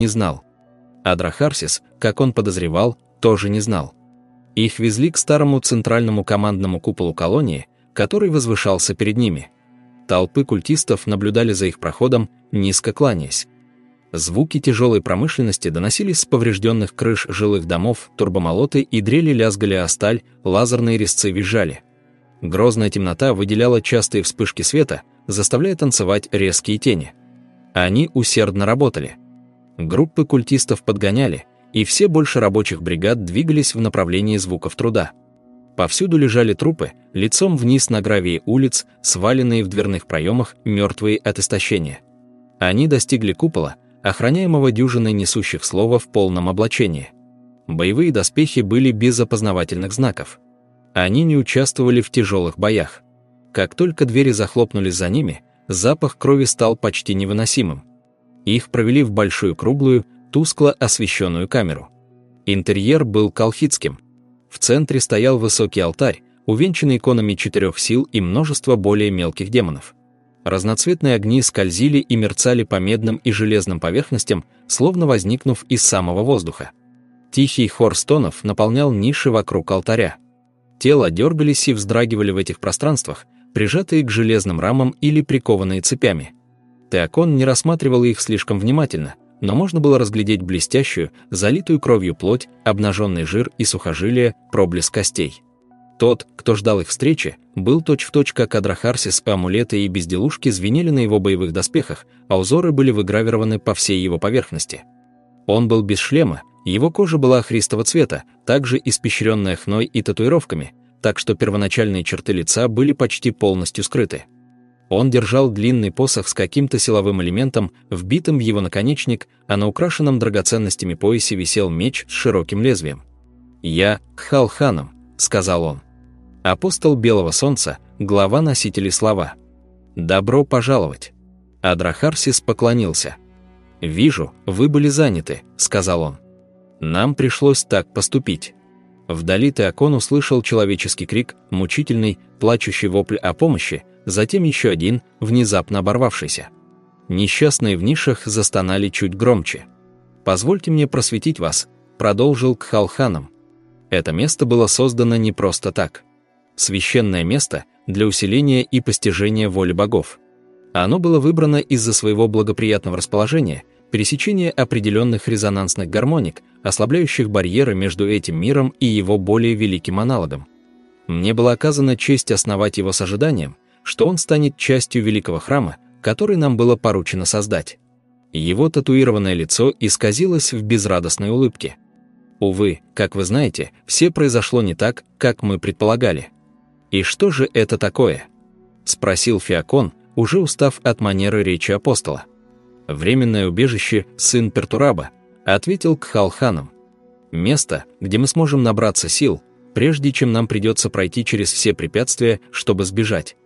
не знал. Адрахарсис, как он подозревал, тоже не знал. Их везли к старому центральному командному куполу колонии, который возвышался перед ними. Толпы культистов наблюдали за их проходом, низко кланяясь. Звуки тяжелой промышленности доносились с поврежденных крыш жилых домов, турбомолоты и дрели лязгали о сталь, лазерные резцы визжали. Грозная темнота выделяла частые вспышки света, заставляя танцевать резкие тени. Они усердно работали. Группы культистов подгоняли, и все больше рабочих бригад двигались в направлении звуков труда. Повсюду лежали трупы, лицом вниз на гравии улиц, сваленные в дверных проемах, мертвые от истощения. Они достигли купола, охраняемого дюжиной несущих слова в полном облачении. Боевые доспехи были без опознавательных знаков. Они не участвовали в тяжелых боях. Как только двери захлопнулись за ними, запах крови стал почти невыносимым. Их провели в большую круглую, тускло освещенную камеру. Интерьер был колхидским. В центре стоял высокий алтарь, увенчанный иконами четырех сил и множество более мелких демонов. Разноцветные огни скользили и мерцали по медным и железным поверхностям, словно возникнув из самого воздуха. Тихий хор стонов наполнял ниши вокруг алтаря. Тела дергались и вздрагивали в этих пространствах, прижатые к железным рамам или прикованные цепями. Теокон не рассматривал их слишком внимательно, но можно было разглядеть блестящую, залитую кровью плоть, обнаженный жир и сухожилия, проблеск костей. Тот, кто ждал их встречи, был точь-в-точь, точь, как Адрахарсис, амулеты и безделушки звенели на его боевых доспехах, а узоры были выгравированы по всей его поверхности. Он был без шлема, его кожа была христого цвета, также испещренная хной и татуировками, так что первоначальные черты лица были почти полностью скрыты. Он держал длинный посох с каким-то силовым элементом, вбитым в его наконечник, а на украшенном драгоценностями поясе висел меч с широким лезвием. «Я Кхалханом», — сказал он апостол Белого Солнца, глава носителей слова. «Добро пожаловать!» Адрахарсис поклонился. «Вижу, вы были заняты», — сказал он. «Нам пришлось так поступить». Вдали Теокон услышал человеческий крик, мучительный, плачущий вопль о помощи, затем еще один, внезапно оборвавшийся. Несчастные в нишах застонали чуть громче. «Позвольте мне просветить вас», — продолжил Кхалханом. Это место было создано не просто так священное место для усиления и постижения воли богов. Оно было выбрано из-за своего благоприятного расположения, пересечения определенных резонансных гармоник, ослабляющих барьеры между этим миром и его более великим аналогом. Мне была оказана честь основать его с ожиданием, что он станет частью великого храма, который нам было поручено создать. Его татуированное лицо исказилось в безрадостной улыбке. Увы, как вы знаете, все произошло не так, как мы предполагали. «И что же это такое?» – спросил Феокон, уже устав от манеры речи апостола. «Временное убежище, сын Пертураба», – ответил Кхалханом. «Место, где мы сможем набраться сил, прежде чем нам придется пройти через все препятствия, чтобы сбежать.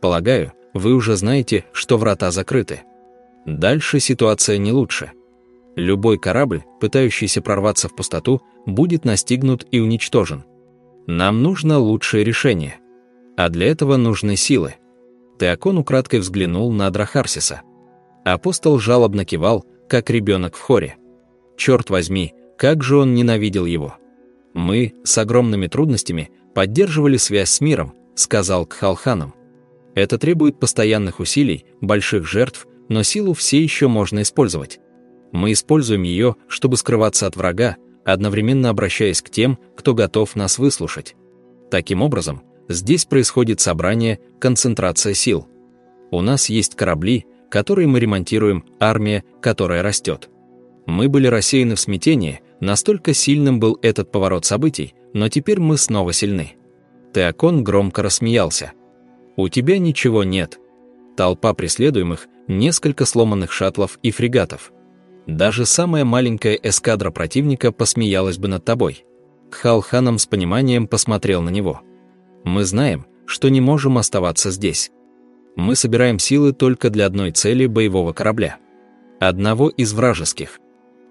Полагаю, вы уже знаете, что врата закрыты. Дальше ситуация не лучше. Любой корабль, пытающийся прорваться в пустоту, будет настигнут и уничтожен. Нам нужно лучшее решение – а для этого нужны силы. Теокон украдкой взглянул на Адрахарсиса. Апостол жалобно кивал, как ребенок в хоре. Черт возьми, как же он ненавидел его. Мы, с огромными трудностями, поддерживали связь с миром, сказал Кхалханам. Это требует постоянных усилий, больших жертв, но силу все еще можно использовать. Мы используем ее, чтобы скрываться от врага, одновременно обращаясь к тем, кто готов нас выслушать. Таким образом, Здесь происходит собрание, концентрация сил. У нас есть корабли, которые мы ремонтируем, армия, которая растет. Мы были рассеяны в смятении, настолько сильным был этот поворот событий, но теперь мы снова сильны. Теокон громко рассмеялся. «У тебя ничего нет». Толпа преследуемых, несколько сломанных шаттлов и фрегатов. Даже самая маленькая эскадра противника посмеялась бы над тобой. Кхалханом с пониманием посмотрел на него. Мы знаем, что не можем оставаться здесь. Мы собираем силы только для одной цели боевого корабля. Одного из вражеских.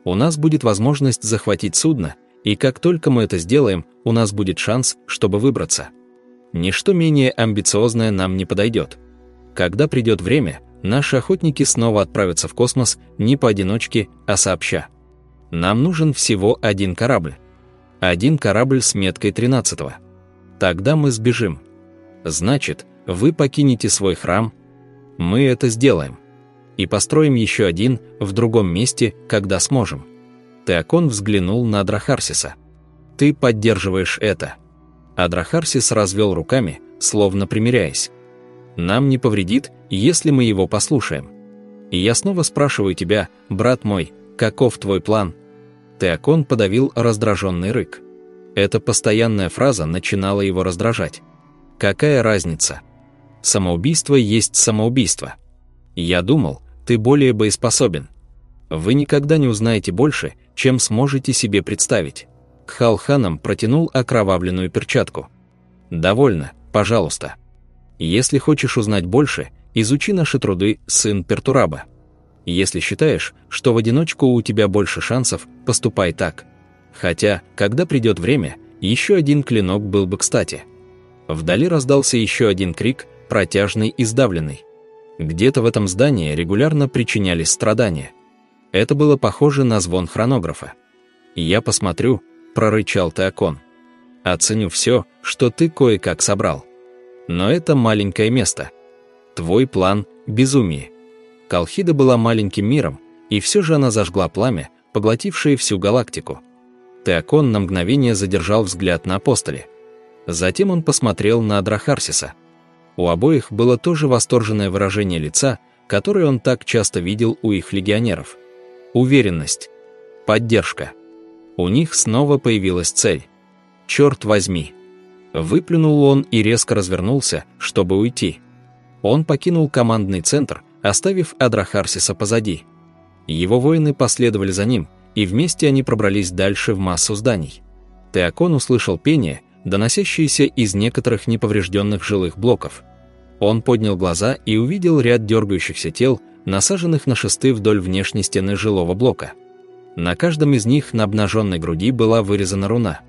У нас будет возможность захватить судно, и как только мы это сделаем, у нас будет шанс, чтобы выбраться. Ничто менее амбициозное нам не подойдет. Когда придет время, Наши охотники снова отправятся в космос не поодиночке, а сообща. Нам нужен всего один корабль. Один корабль с меткой 13 -го. Тогда мы сбежим. Значит, вы покинете свой храм. Мы это сделаем. И построим еще один в другом месте, когда сможем. Теокон взглянул на Адрахарсиса. Ты поддерживаешь это. Адрахарсис развел руками, словно примиряясь. Нам не повредит, если мы его послушаем. И я снова спрашиваю тебя, брат мой, каков твой план? Теокон подавил раздраженный рык. Эта постоянная фраза начинала его раздражать. Какая разница? Самоубийство есть самоубийство. Я думал, ты более боеспособен. Вы никогда не узнаете больше, чем сможете себе представить. Кхалханом протянул окровавленную перчатку. «Довольно, пожалуйста. Если хочешь узнать больше, изучи наши труды, сын Пертураба. Если считаешь, что в одиночку у тебя больше шансов, поступай так. Хотя, когда придет время, еще один клинок был бы кстати». Вдали раздался еще один крик, протяжный и сдавленный. Где-то в этом здании регулярно причинялись страдания. Это было похоже на звон хронографа. «Я посмотрю», — прорычал Теокон. «Оценю все, что ты кое-как собрал. Но это маленькое место. Твой план — безумие». Колхида была маленьким миром, и все же она зажгла пламя, поглотившее всю галактику. Теокон на мгновение задержал взгляд на апостоле. Затем он посмотрел на Адрахарсиса. У обоих было тоже восторженное выражение лица, которое он так часто видел у их легионеров. Уверенность. Поддержка. У них снова появилась цель. «Черт возьми!» Выплюнул он и резко развернулся, чтобы уйти. Он покинул командный центр, оставив Адрахарсиса позади. Его воины последовали за ним, и вместе они пробрались дальше в массу зданий. Теокон услышал пение, доносящееся из некоторых неповрежденных жилых блоков. Он поднял глаза и увидел ряд дергающихся тел, насаженных на шесты вдоль внешней стены жилого блока. На каждом из них на обнаженной груди была вырезана руна.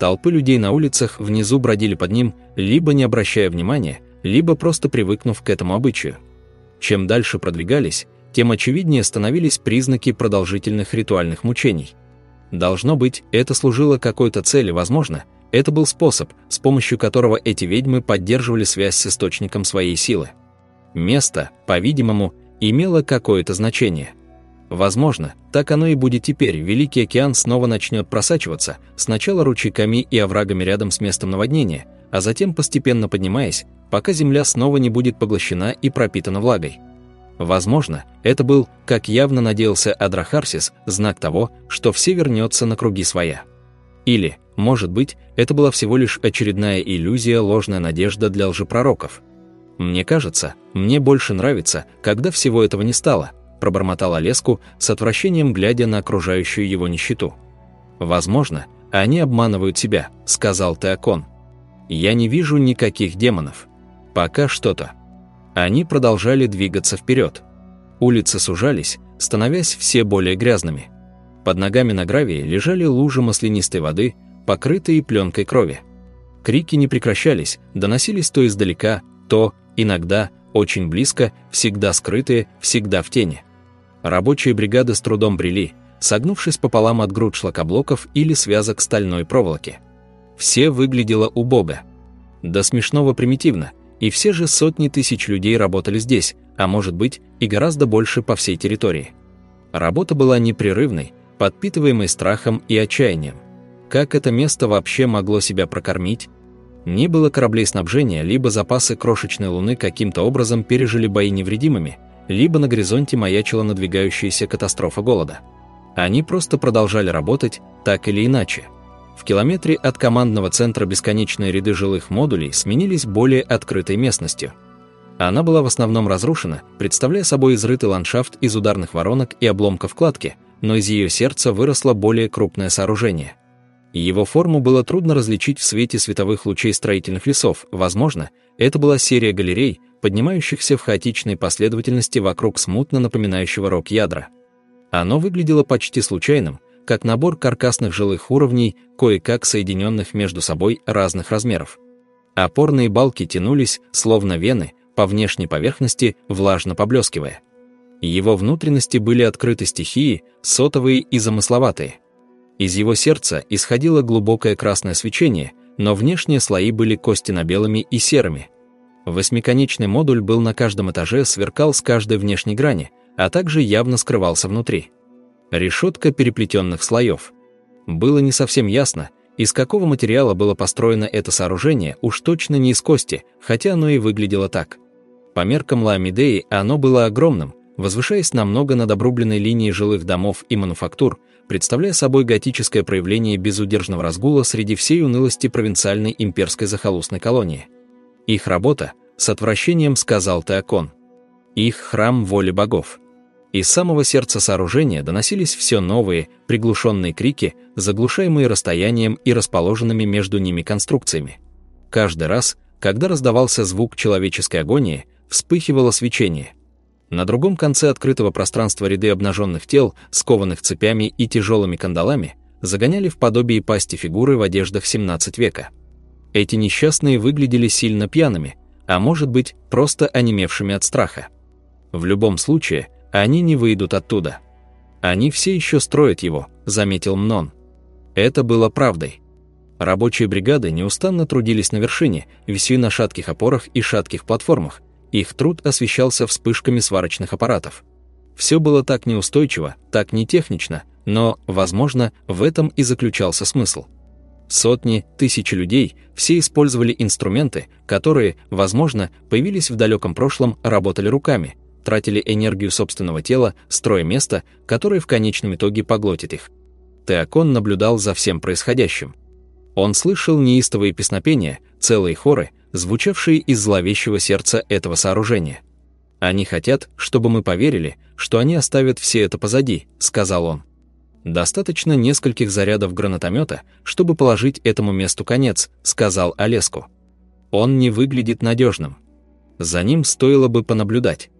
Толпы людей на улицах внизу бродили под ним, либо не обращая внимания, либо просто привыкнув к этому обычаю. Чем дальше продвигались, тем очевиднее становились признаки продолжительных ритуальных мучений. Должно быть, это служило какой-то цели, возможно, это был способ, с помощью которого эти ведьмы поддерживали связь с источником своей силы. Место, по-видимому, имело какое-то значение – Возможно, так оно и будет теперь. Великий океан снова начнет просачиваться, сначала ручейками и оврагами рядом с местом наводнения, а затем постепенно поднимаясь, пока земля снова не будет поглощена и пропитана влагой. Возможно, это был, как явно надеялся Адрахарсис, знак того, что все вернется на круги своя. Или, может быть, это была всего лишь очередная иллюзия, ложная надежда для лжепророков. Мне кажется, мне больше нравится, когда всего этого не стало – пробормотал Олеску с отвращением, глядя на окружающую его нищету. «Возможно, они обманывают себя», — сказал Теокон. «Я не вижу никаких демонов. Пока что-то». Они продолжали двигаться вперед. Улицы сужались, становясь все более грязными. Под ногами на гравии лежали лужи маслянистой воды, покрытые пленкой крови. Крики не прекращались, доносились то издалека, то, иногда, очень близко, всегда скрытые, всегда в тени. Рабочие бригады с трудом брели, согнувшись пополам от груд шлакоблоков или связок стальной проволоки. Все выглядело убого. До смешного примитивно, и все же сотни тысяч людей работали здесь, а может быть и гораздо больше по всей территории. Работа была непрерывной, подпитываемой страхом и отчаянием. Как это место вообще могло себя прокормить? Не было кораблей снабжения, либо запасы крошечной луны каким-то образом пережили бои невредимыми – либо на горизонте маячила надвигающаяся катастрофа голода. Они просто продолжали работать, так или иначе. В километре от командного центра бесконечные ряды жилых модулей сменились более открытой местностью. Она была в основном разрушена, представляя собой изрытый ландшафт из ударных воронок и обломков кладки, но из ее сердца выросло более крупное сооружение. Его форму было трудно различить в свете световых лучей строительных лесов, возможно, это была серия галерей, поднимающихся в хаотичной последовательности вокруг смутно напоминающего рок ядра. Оно выглядело почти случайным, как набор каркасных жилых уровней, кое-как соединенных между собой разных размеров. Опорные балки тянулись, словно вены, по внешней поверхности влажно поблескивая. Его внутренности были открыты стихии, сотовые и замысловатые. Из его сердца исходило глубокое красное свечение, но внешние слои были костяно-белыми и серыми. Восьмиконечный модуль был на каждом этаже, сверкал с каждой внешней грани, а также явно скрывался внутри. Решетка переплетенных слоев. Было не совсем ясно, из какого материала было построено это сооружение, уж точно не из кости, хотя оно и выглядело так. По меркам Ламидеи оно было огромным, возвышаясь намного над обрубленной линией жилых домов и мануфактур, представляя собой готическое проявление безудержного разгула среди всей унылости провинциальной имперской захолустной колонии. Их работа, с отвращением сказал Теокон. Их храм воли богов. Из самого сердца сооружения доносились все новые, приглушенные крики, заглушаемые расстоянием и расположенными между ними конструкциями. Каждый раз, когда раздавался звук человеческой агонии, вспыхивало свечение. На другом конце открытого пространства ряды обнаженных тел, скованных цепями и тяжелыми кандалами, загоняли в подобие пасти фигуры в одеждах 17 века. Эти несчастные выглядели сильно пьяными, а может быть, просто онемевшими от страха. В любом случае, они не выйдут оттуда. Они все еще строят его, заметил Мнон. Это было правдой. Рабочие бригады неустанно трудились на вершине, виси на шатких опорах и шатких платформах. Их труд освещался вспышками сварочных аппаратов. Все было так неустойчиво, так нетехнично, но, возможно, в этом и заключался смысл. Сотни, тысячи людей, все использовали инструменты, которые, возможно, появились в далеком прошлом, работали руками, тратили энергию собственного тела, строя место, которое в конечном итоге поглотит их. Теокон наблюдал за всем происходящим. Он слышал неистовые песнопения, целые хоры, звучавшие из зловещего сердца этого сооружения. «Они хотят, чтобы мы поверили, что они оставят все это позади», — сказал он. «Достаточно нескольких зарядов гранатомета, чтобы положить этому месту конец», — сказал Олеску. «Он не выглядит надежным. За ним стоило бы понаблюдать».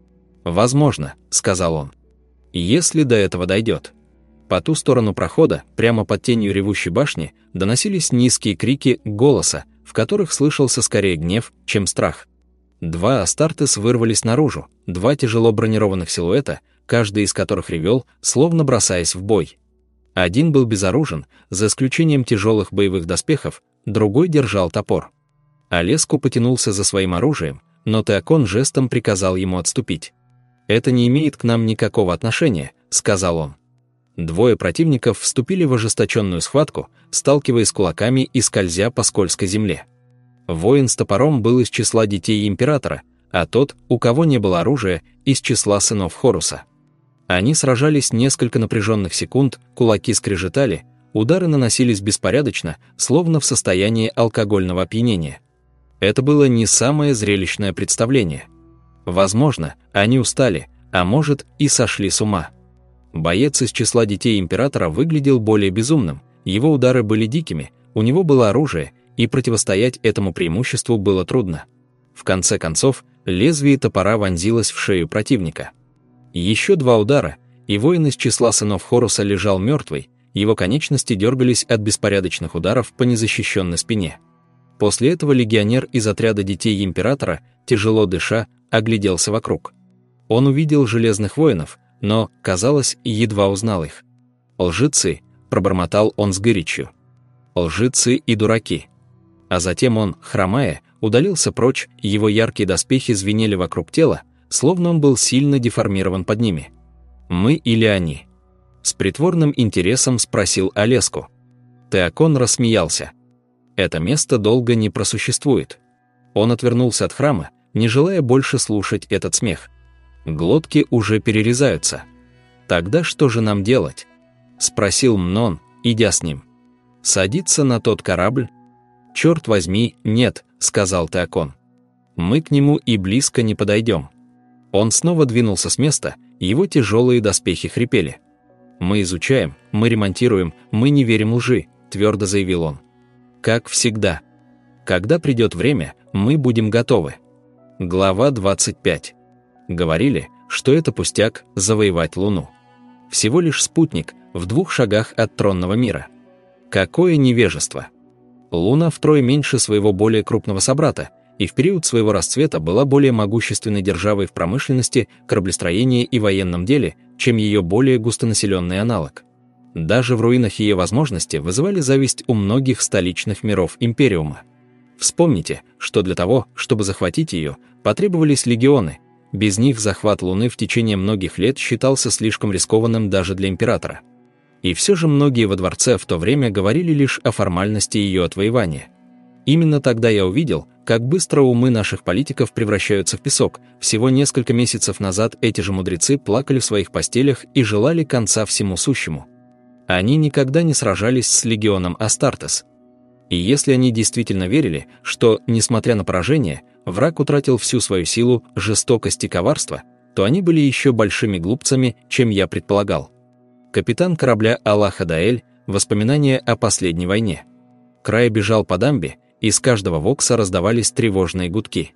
«Возможно», — сказал он. «Если до этого дойдет». По ту сторону прохода, прямо под тенью ревущей башни, доносились низкие крики голоса, в которых слышался скорее гнев, чем страх. Два Астартес вырвались наружу, два тяжело бронированных силуэта, каждый из которых ревел, словно бросаясь в бой. Один был безоружен, за исключением тяжелых боевых доспехов, другой держал топор. Олеску потянулся за своим оружием, но Теокон жестом приказал ему отступить. «Это не имеет к нам никакого отношения», — сказал он. Двое противников вступили в ожесточенную схватку, сталкиваясь кулаками и скользя по скользкой земле. Воин с топором был из числа детей императора, а тот, у кого не было оружия, из числа сынов Хоруса. Они сражались несколько напряженных секунд, кулаки скрежетали, удары наносились беспорядочно, словно в состоянии алкогольного опьянения. Это было не самое зрелищное представление. Возможно, они устали, а может и сошли с ума. Боец из числа детей императора выглядел более безумным, его удары были дикими, у него было оружие, и противостоять этому преимуществу было трудно. В конце концов, лезвие топора вонзилось в шею противника. Еще два удара, и воин из числа сынов Хоруса лежал мертвый, его конечности дергались от беспорядочных ударов по незащищенной спине. После этого легионер из отряда детей императора, тяжело дыша, огляделся вокруг. Он увидел железных воинов, но, казалось, едва узнал их. «Лжецы», — пробормотал он с горечью. «Лжецы и дураки». А затем он, хромая, удалился прочь, его яркие доспехи звенели вокруг тела, словно он был сильно деформирован под ними. «Мы или они?» С притворным интересом спросил Олеску. Теокон рассмеялся. «Это место долго не просуществует». Он отвернулся от храма, не желая больше слушать этот смех. Глотки уже перерезаются. Тогда что же нам делать? Спросил Мнон, идя с ним. Садиться на тот корабль? Черт возьми, нет, сказал Теокон. Мы к нему и близко не подойдем. Он снова двинулся с места, его тяжелые доспехи хрипели. «Мы изучаем, мы ремонтируем, мы не верим лжи», — твердо заявил он. «Как всегда. Когда придет время, мы будем готовы». Глава 25. Говорили, что это пустяк завоевать Луну. Всего лишь спутник в двух шагах от тронного мира. Какое невежество! Луна втрое меньше своего более крупного собрата, и в период своего расцвета была более могущественной державой в промышленности, кораблестроении и военном деле, чем ее более густонаселенный аналог. Даже в руинах ее возможности вызывали зависть у многих столичных миров Империума. Вспомните, что для того, чтобы захватить ее, потребовались легионы. Без них захват Луны в течение многих лет считался слишком рискованным даже для императора. И все же многие во дворце в то время говорили лишь о формальности ее отвоевания. Именно тогда я увидел, как быстро умы наших политиков превращаются в песок. Всего несколько месяцев назад эти же мудрецы плакали в своих постелях и желали конца всему сущему. Они никогда не сражались с легионом Астартес. И если они действительно верили, что, несмотря на поражение, враг утратил всю свою силу, жестокость и коварство, то они были еще большими глупцами, чем я предполагал. Капитан корабля Аллаха Даэль, воспоминания о последней войне. Край бежал по дамбе, из каждого вокса раздавались тревожные гудки.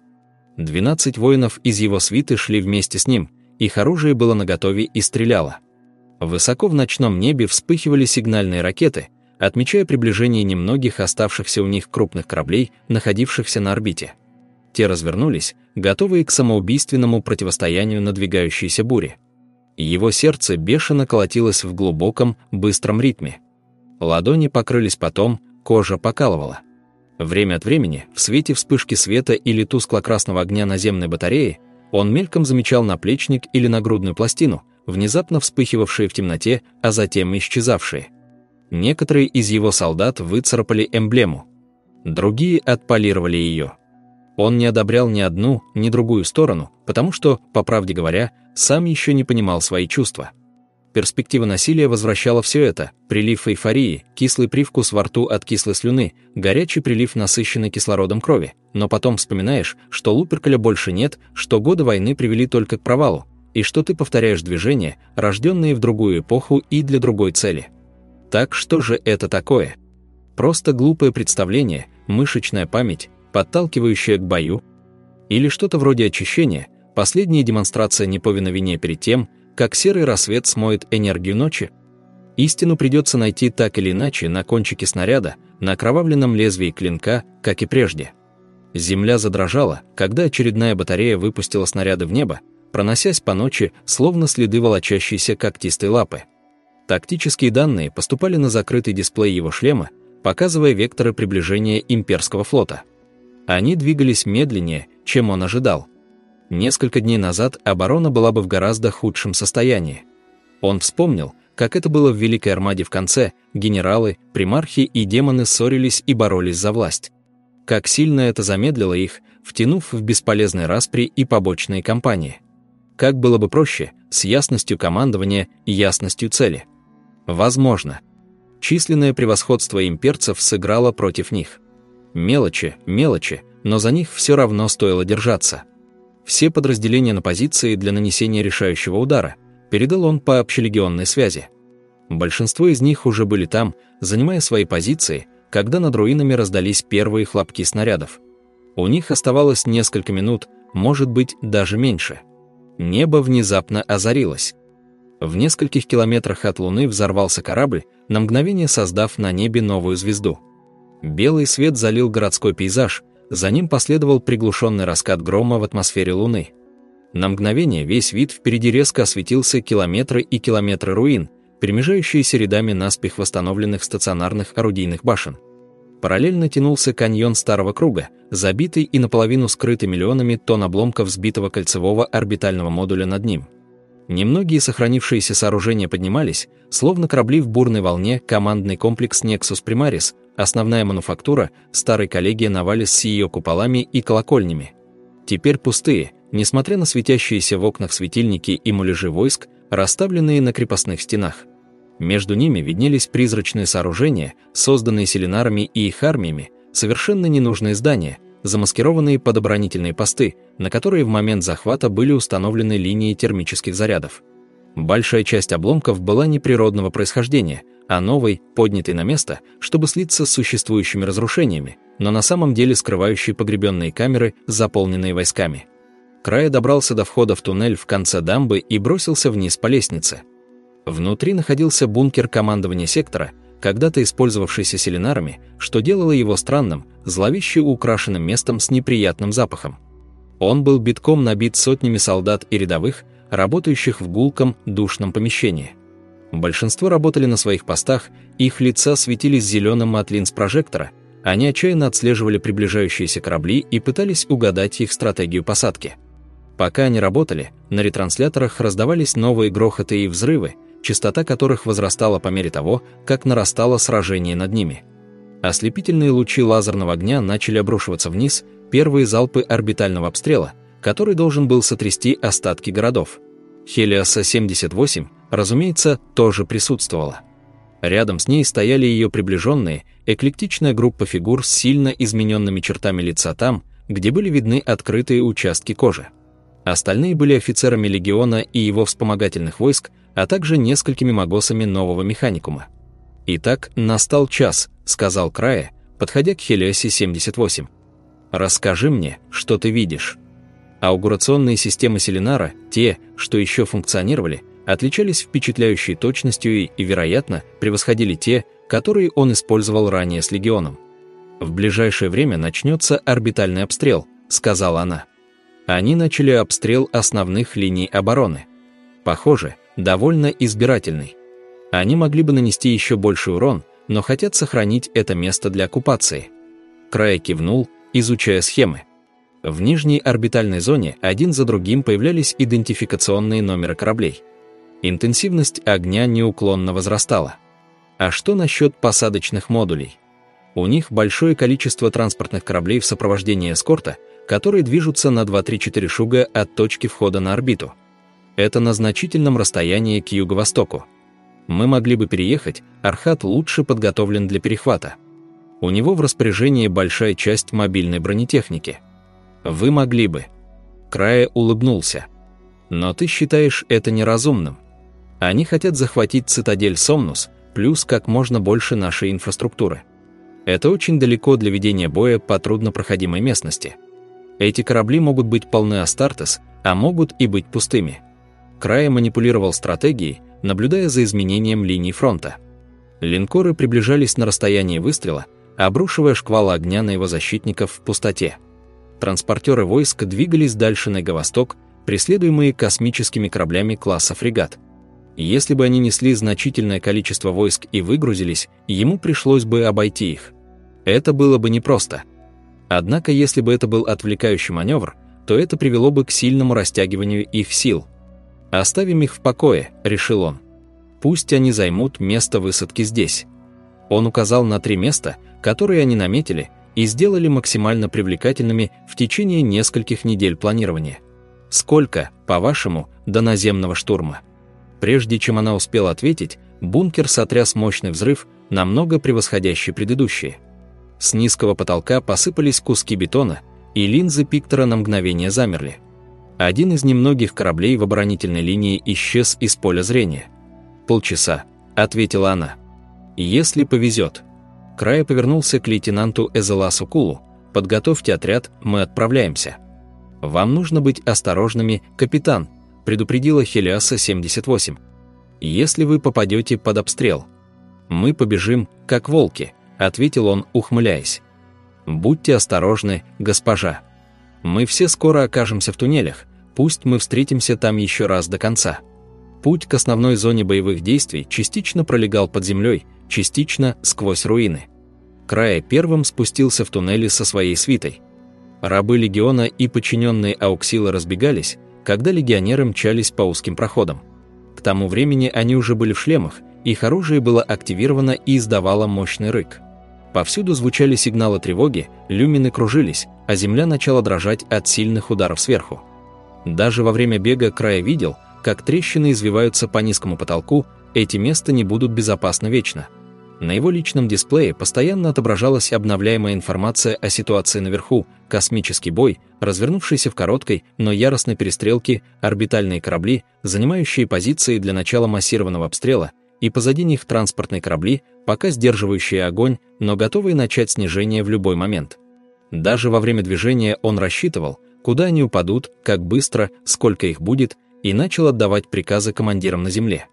Двенадцать воинов из его свиты шли вместе с ним, их оружие было наготове и стреляло. Высоко в ночном небе вспыхивали сигнальные ракеты, отмечая приближение немногих оставшихся у них крупных кораблей, находившихся на орбите. Те развернулись, готовые к самоубийственному противостоянию надвигающейся буре. Его сердце бешено колотилось в глубоком, быстром ритме. Ладони покрылись потом, кожа покалывала. Время от времени, в свете вспышки света или тускло-красного огня наземной батареи, он мельком замечал наплечник или нагрудную пластину, внезапно вспыхивавшие в темноте, а затем исчезавшие. Некоторые из его солдат выцарапали эмблему, другие отполировали ее. Он не одобрял ни одну, ни другую сторону, потому что, по правде говоря, сам еще не понимал свои чувства. Перспектива насилия возвращала все это, прилив эйфории, кислый привкус во рту от кислой слюны, горячий прилив насыщенной кислородом крови. Но потом вспоминаешь, что Луперкаля больше нет, что годы войны привели только к провалу, и что ты повторяешь движения, рожденные в другую эпоху и для другой цели. Так что же это такое? Просто глупое представление, мышечная память, подталкивающая к бою? Или что-то вроде очищения, последняя демонстрация неповиновения перед тем, как серый рассвет смоет энергию ночи? Истину придется найти так или иначе на кончике снаряда, на окровавленном лезвии клинка, как и прежде. Земля задрожала, когда очередная батарея выпустила снаряды в небо, проносясь по ночи, словно следы волочащейся когтистой лапы. Тактические данные поступали на закрытый дисплей его шлема, показывая векторы приближения имперского флота. Они двигались медленнее, чем он ожидал. Несколько дней назад оборона была бы в гораздо худшем состоянии. Он вспомнил, как это было в Великой Армаде в конце, генералы, примархи и демоны ссорились и боролись за власть. Как сильно это замедлило их, втянув в бесполезные распри и побочные кампании как было бы проще, с ясностью командования и ясностью цели. Возможно. Численное превосходство имперцев сыграло против них. Мелочи, мелочи, но за них все равно стоило держаться. Все подразделения на позиции для нанесения решающего удара передал он по общелегионной связи. Большинство из них уже были там, занимая свои позиции, когда над руинами раздались первые хлопки снарядов. У них оставалось несколько минут, может быть, даже меньше – Небо внезапно озарилось. В нескольких километрах от Луны взорвался корабль, на мгновение создав на небе новую звезду. Белый свет залил городской пейзаж, за ним последовал приглушенный раскат грома в атмосфере Луны. На мгновение весь вид впереди резко осветился километры и километры руин, перемежающиеся рядами наспех восстановленных стационарных орудийных башен. Параллельно тянулся каньон Старого Круга, забитый и наполовину скрытый миллионами тонн обломков сбитого кольцевого орбитального модуля над ним. Немногие сохранившиеся сооружения поднимались, словно корабли в бурной волне, командный комплекс Nexus Primaris, основная мануфактура, старой коллегия Навалис с ее куполами и колокольнями. Теперь пустые, несмотря на светящиеся в окнах светильники и муляжи войск, расставленные на крепостных стенах. Между ними виднелись призрачные сооружения, созданные селенарами и их армиями, совершенно ненужные здания, замаскированные под оборонительные посты, на которые в момент захвата были установлены линии термических зарядов. Большая часть обломков была неприродного происхождения, а новой, поднятой на место, чтобы слиться с существующими разрушениями, но на самом деле скрывающие погребенные камеры, заполненные войсками. Края добрался до входа в туннель в конце дамбы и бросился вниз по лестнице – Внутри находился бункер командования сектора, когда-то использовавшийся селенарами, что делало его странным, зловеще украшенным местом с неприятным запахом. Он был битком набит сотнями солдат и рядовых, работающих в гулком, душном помещении. Большинство работали на своих постах, их лица светились зеленым от линз прожектора, они отчаянно отслеживали приближающиеся корабли и пытались угадать их стратегию посадки. Пока они работали, на ретрансляторах раздавались новые грохоты и взрывы, частота которых возрастала по мере того, как нарастало сражение над ними. Ослепительные лучи лазерного огня начали обрушиваться вниз, первые залпы орбитального обстрела, который должен был сотрясти остатки городов. Хелиоса-78, разумеется, тоже присутствовала. Рядом с ней стояли ее приближенные, эклектичная группа фигур с сильно измененными чертами лица там, где были видны открытые участки кожи. Остальные были офицерами легиона и его вспомогательных войск, а также несколькими магосами нового механикума. «Итак, настал час», — сказал Края, подходя к Хелиосе-78. «Расскажи мне, что ты видишь». Аугурационные системы Селинара, те, что еще функционировали, отличались впечатляющей точностью и, вероятно, превосходили те, которые он использовал ранее с Легионом. «В ближайшее время начнется орбитальный обстрел», — сказала она. Они начали обстрел основных линий обороны. Похоже, довольно избирательный. Они могли бы нанести еще больший урон, но хотят сохранить это место для оккупации. Край кивнул, изучая схемы. В нижней орбитальной зоне один за другим появлялись идентификационные номеры кораблей. Интенсивность огня неуклонно возрастала. А что насчет посадочных модулей? У них большое количество транспортных кораблей в сопровождении эскорта, которые движутся на 2-3-4 шуга от точки входа на орбиту – это на значительном расстоянии к юго-востоку. Мы могли бы переехать, Архат лучше подготовлен для перехвата. У него в распоряжении большая часть мобильной бронетехники. Вы могли бы. Края улыбнулся. Но ты считаешь это неразумным. Они хотят захватить цитадель Сомнус, плюс как можно больше нашей инфраструктуры. Это очень далеко для ведения боя по труднопроходимой местности. Эти корабли могут быть полны Астартес, а могут и быть пустыми. Края манипулировал стратегией, наблюдая за изменением линий фронта. Линкоры приближались на расстояние выстрела, обрушивая шквал огня на его защитников в пустоте. Транспортеры войск двигались дальше на юго-восток, преследуемые космическими кораблями класса фрегат. Если бы они несли значительное количество войск и выгрузились, ему пришлось бы обойти их. Это было бы непросто. Однако, если бы это был отвлекающий маневр, то это привело бы к сильному растягиванию их сил – «Оставим их в покое», — решил он. «Пусть они займут место высадки здесь». Он указал на три места, которые они наметили и сделали максимально привлекательными в течение нескольких недель планирования. «Сколько, по-вашему, до наземного штурма?» Прежде чем она успела ответить, бункер сотряс мощный взрыв, намного превосходящий предыдущие. С низкого потолка посыпались куски бетона, и линзы Пиктора на мгновение замерли. Один из немногих кораблей в оборонительной линии исчез из поля зрения. «Полчаса», — ответила она. «Если повезет». Края повернулся к лейтенанту Эзеласу Кулу. «Подготовьте отряд, мы отправляемся». «Вам нужно быть осторожными, капитан», — предупредила Хелиаса-78. «Если вы попадете под обстрел». «Мы побежим, как волки», — ответил он, ухмыляясь. «Будьте осторожны, госпожа». Мы все скоро окажемся в туннелях, пусть мы встретимся там еще раз до конца. Путь к основной зоне боевых действий частично пролегал под землей, частично сквозь руины. Края первым спустился в туннели со своей свитой. Рабы легиона и подчиненные Ауксила разбегались, когда легионеры мчались по узким проходам. К тому времени они уже были в шлемах, их оружие было активировано и издавало мощный рык. Повсюду звучали сигналы тревоги, люмины кружились, а земля начала дрожать от сильных ударов сверху. Даже во время бега Края видел, как трещины извиваются по низкому потолку, эти места не будут безопасны вечно. На его личном дисплее постоянно отображалась обновляемая информация о ситуации наверху, космический бой, развернувшийся в короткой, но яростной перестрелке, орбитальные корабли, занимающие позиции для начала массированного обстрела, и позади них транспортные корабли, пока сдерживающие огонь, но готовые начать снижение в любой момент. Даже во время движения он рассчитывал, куда они упадут, как быстро, сколько их будет, и начал отдавать приказы командирам на земле.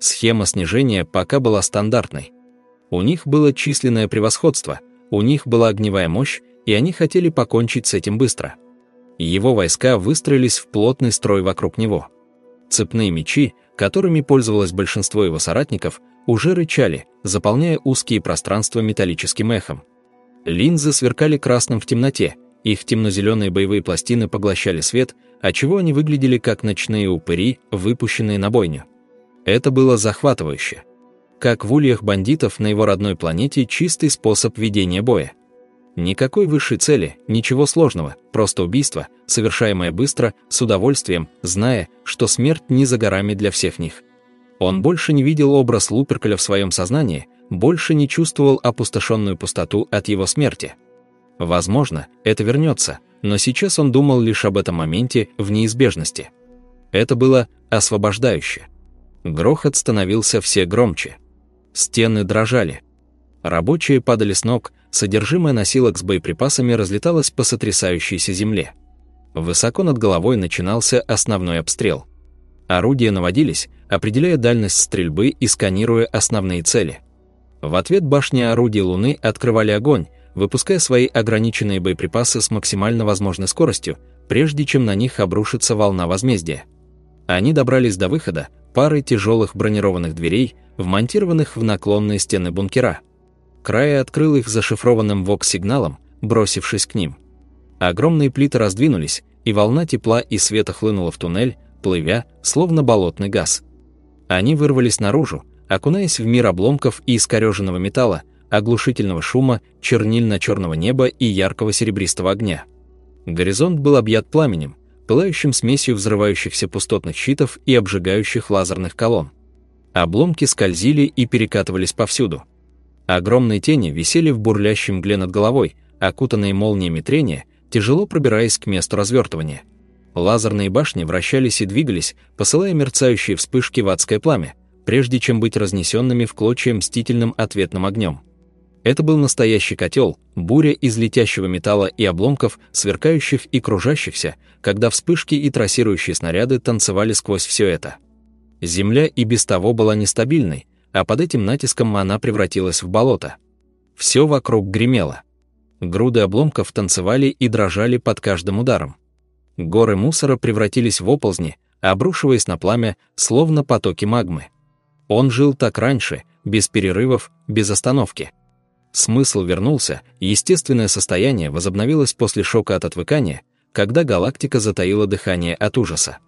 Схема снижения пока была стандартной. У них было численное превосходство, у них была огневая мощь, и они хотели покончить с этим быстро. Его войска выстроились в плотный строй вокруг него. Цепные мечи, которыми пользовалось большинство его соратников, уже рычали, заполняя узкие пространства металлическим эхом. Линзы сверкали красным в темноте, их темно-зеленые боевые пластины поглощали свет, отчего они выглядели как ночные упыри, выпущенные на бойню. Это было захватывающе. Как в ульях бандитов на его родной планете чистый способ ведения боя. Никакой высшей цели, ничего сложного, просто убийство, совершаемое быстро, с удовольствием, зная, что смерть не за горами для всех них. Он больше не видел образ Луперкаля в своем сознании, больше не чувствовал опустошенную пустоту от его смерти. Возможно, это вернется, но сейчас он думал лишь об этом моменте в неизбежности. Это было освобождающе. Грохот становился все громче. Стены дрожали. Рабочие падали с ног, содержимое носилок с боеприпасами разлеталось по сотрясающейся земле. Высоко над головой начинался основной обстрел. Орудия наводились, определяя дальность стрельбы и сканируя основные цели. В ответ башни орудий Луны открывали огонь, выпуская свои ограниченные боеприпасы с максимально возможной скоростью, прежде чем на них обрушится волна возмездия. Они добрались до выхода парой тяжелых бронированных дверей, вмонтированных в наклонные стены бункера. Края открыл их зашифрованным ВОК-сигналом, бросившись к ним. Огромные плиты раздвинулись, и волна тепла и света хлынула в туннель, плывя, словно болотный газ. Они вырвались наружу, окунаясь в мир обломков и искореженного металла, оглушительного шума, чернильно-черного неба и яркого серебристого огня. Горизонт был объят пламенем, пылающим смесью взрывающихся пустотных щитов и обжигающих лазерных колонн. Обломки скользили и перекатывались повсюду. Огромные тени висели в бурлящем мгле над головой, окутанные молниями трения, тяжело пробираясь к месту развертывания. Лазерные башни вращались и двигались, посылая мерцающие вспышки в адское пламя, прежде чем быть разнесенными в клочья мстительным ответным огнем. Это был настоящий котел, буря из летящего металла и обломков, сверкающих и кружащихся, когда вспышки и трассирующие снаряды танцевали сквозь все это. Земля и без того была нестабильной, а под этим натиском она превратилась в болото. Все вокруг гремело. Груды обломков танцевали и дрожали под каждым ударом. Горы мусора превратились в оползни, обрушиваясь на пламя, словно потоки магмы. Он жил так раньше, без перерывов, без остановки. Смысл вернулся, естественное состояние возобновилось после шока от отвыкания, когда галактика затаила дыхание от ужаса.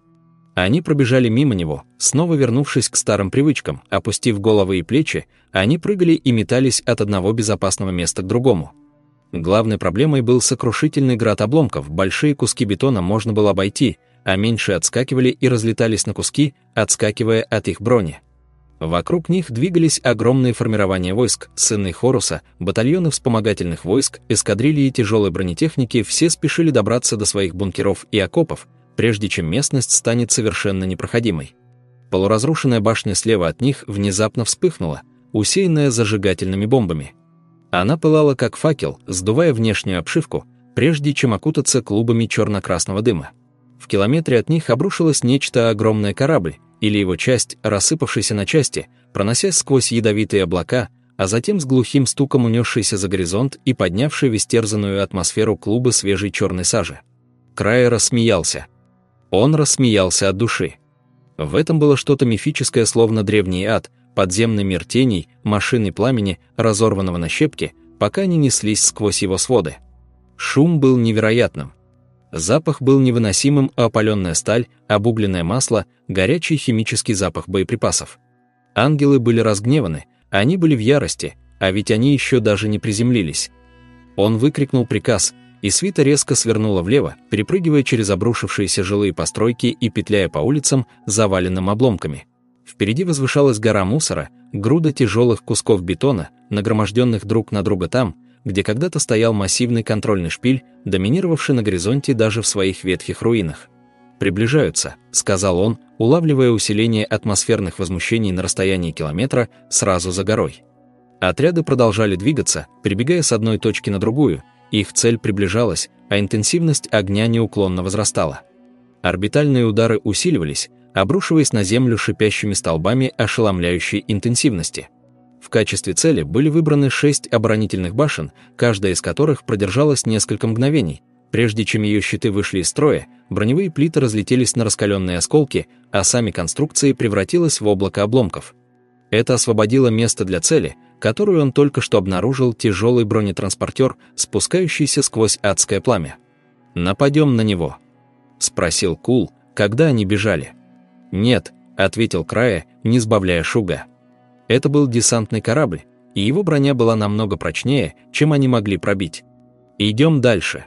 Они пробежали мимо него, снова вернувшись к старым привычкам, опустив головы и плечи, они прыгали и метались от одного безопасного места к другому. Главной проблемой был сокрушительный град обломков, большие куски бетона можно было обойти, а меньшие отскакивали и разлетались на куски, отскакивая от их брони. Вокруг них двигались огромные формирования войск, сыны Хоруса, батальоны вспомогательных войск, эскадрильи тяжелой бронетехники все спешили добраться до своих бункеров и окопов, прежде чем местность станет совершенно непроходимой. Полуразрушенная башня слева от них внезапно вспыхнула, усеянная зажигательными бомбами. Она пылала как факел, сдувая внешнюю обшивку, прежде чем окутаться клубами черно-красного дыма. В километре от них обрушилось нечто огромное корабль, или его часть, рассыпавшаяся на части, проносясь сквозь ядовитые облака, а затем с глухим стуком унесшийся за горизонт и поднявший в истерзанную атмосферу клубы свежей черной сажи. Край рассмеялся. Он рассмеялся от души. В этом было что-то мифическое, словно древний ад, подземный мир теней, машины пламени, разорванного на щепки, пока они неслись сквозь его своды. Шум был невероятным. Запах был невыносимым, а опаленная сталь, обугленное масло, горячий химический запах боеприпасов. Ангелы были разгневаны, они были в ярости, а ведь они еще даже не приземлились. Он выкрикнул приказ, и свита резко свернула влево, перепрыгивая через обрушившиеся жилые постройки и петляя по улицам, заваленным обломками. Впереди возвышалась гора мусора, груда тяжелых кусков бетона, нагроможденных друг на друга там, где когда-то стоял массивный контрольный шпиль, доминировавший на горизонте даже в своих ветхих руинах. «Приближаются», — сказал он, улавливая усиление атмосферных возмущений на расстоянии километра сразу за горой. Отряды продолжали двигаться, перебегая с одной точки на другую, их цель приближалась, а интенсивность огня неуклонно возрастала. Орбитальные удары усиливались, обрушиваясь на Землю шипящими столбами ошеломляющей интенсивности. В качестве цели были выбраны шесть оборонительных башен, каждая из которых продержалась несколько мгновений. Прежде чем ее щиты вышли из строя, броневые плиты разлетелись на раскаленные осколки, а сами конструкции превратилась в облако обломков. Это освободило место для цели, которую он только что обнаружил тяжелый бронетранспортер, спускающийся сквозь адское пламя. «Нападем на него», — спросил Кул, когда они бежали. «Нет», — ответил Края, не сбавляя шуга. Это был десантный корабль, и его броня была намного прочнее, чем они могли пробить. «Идем дальше».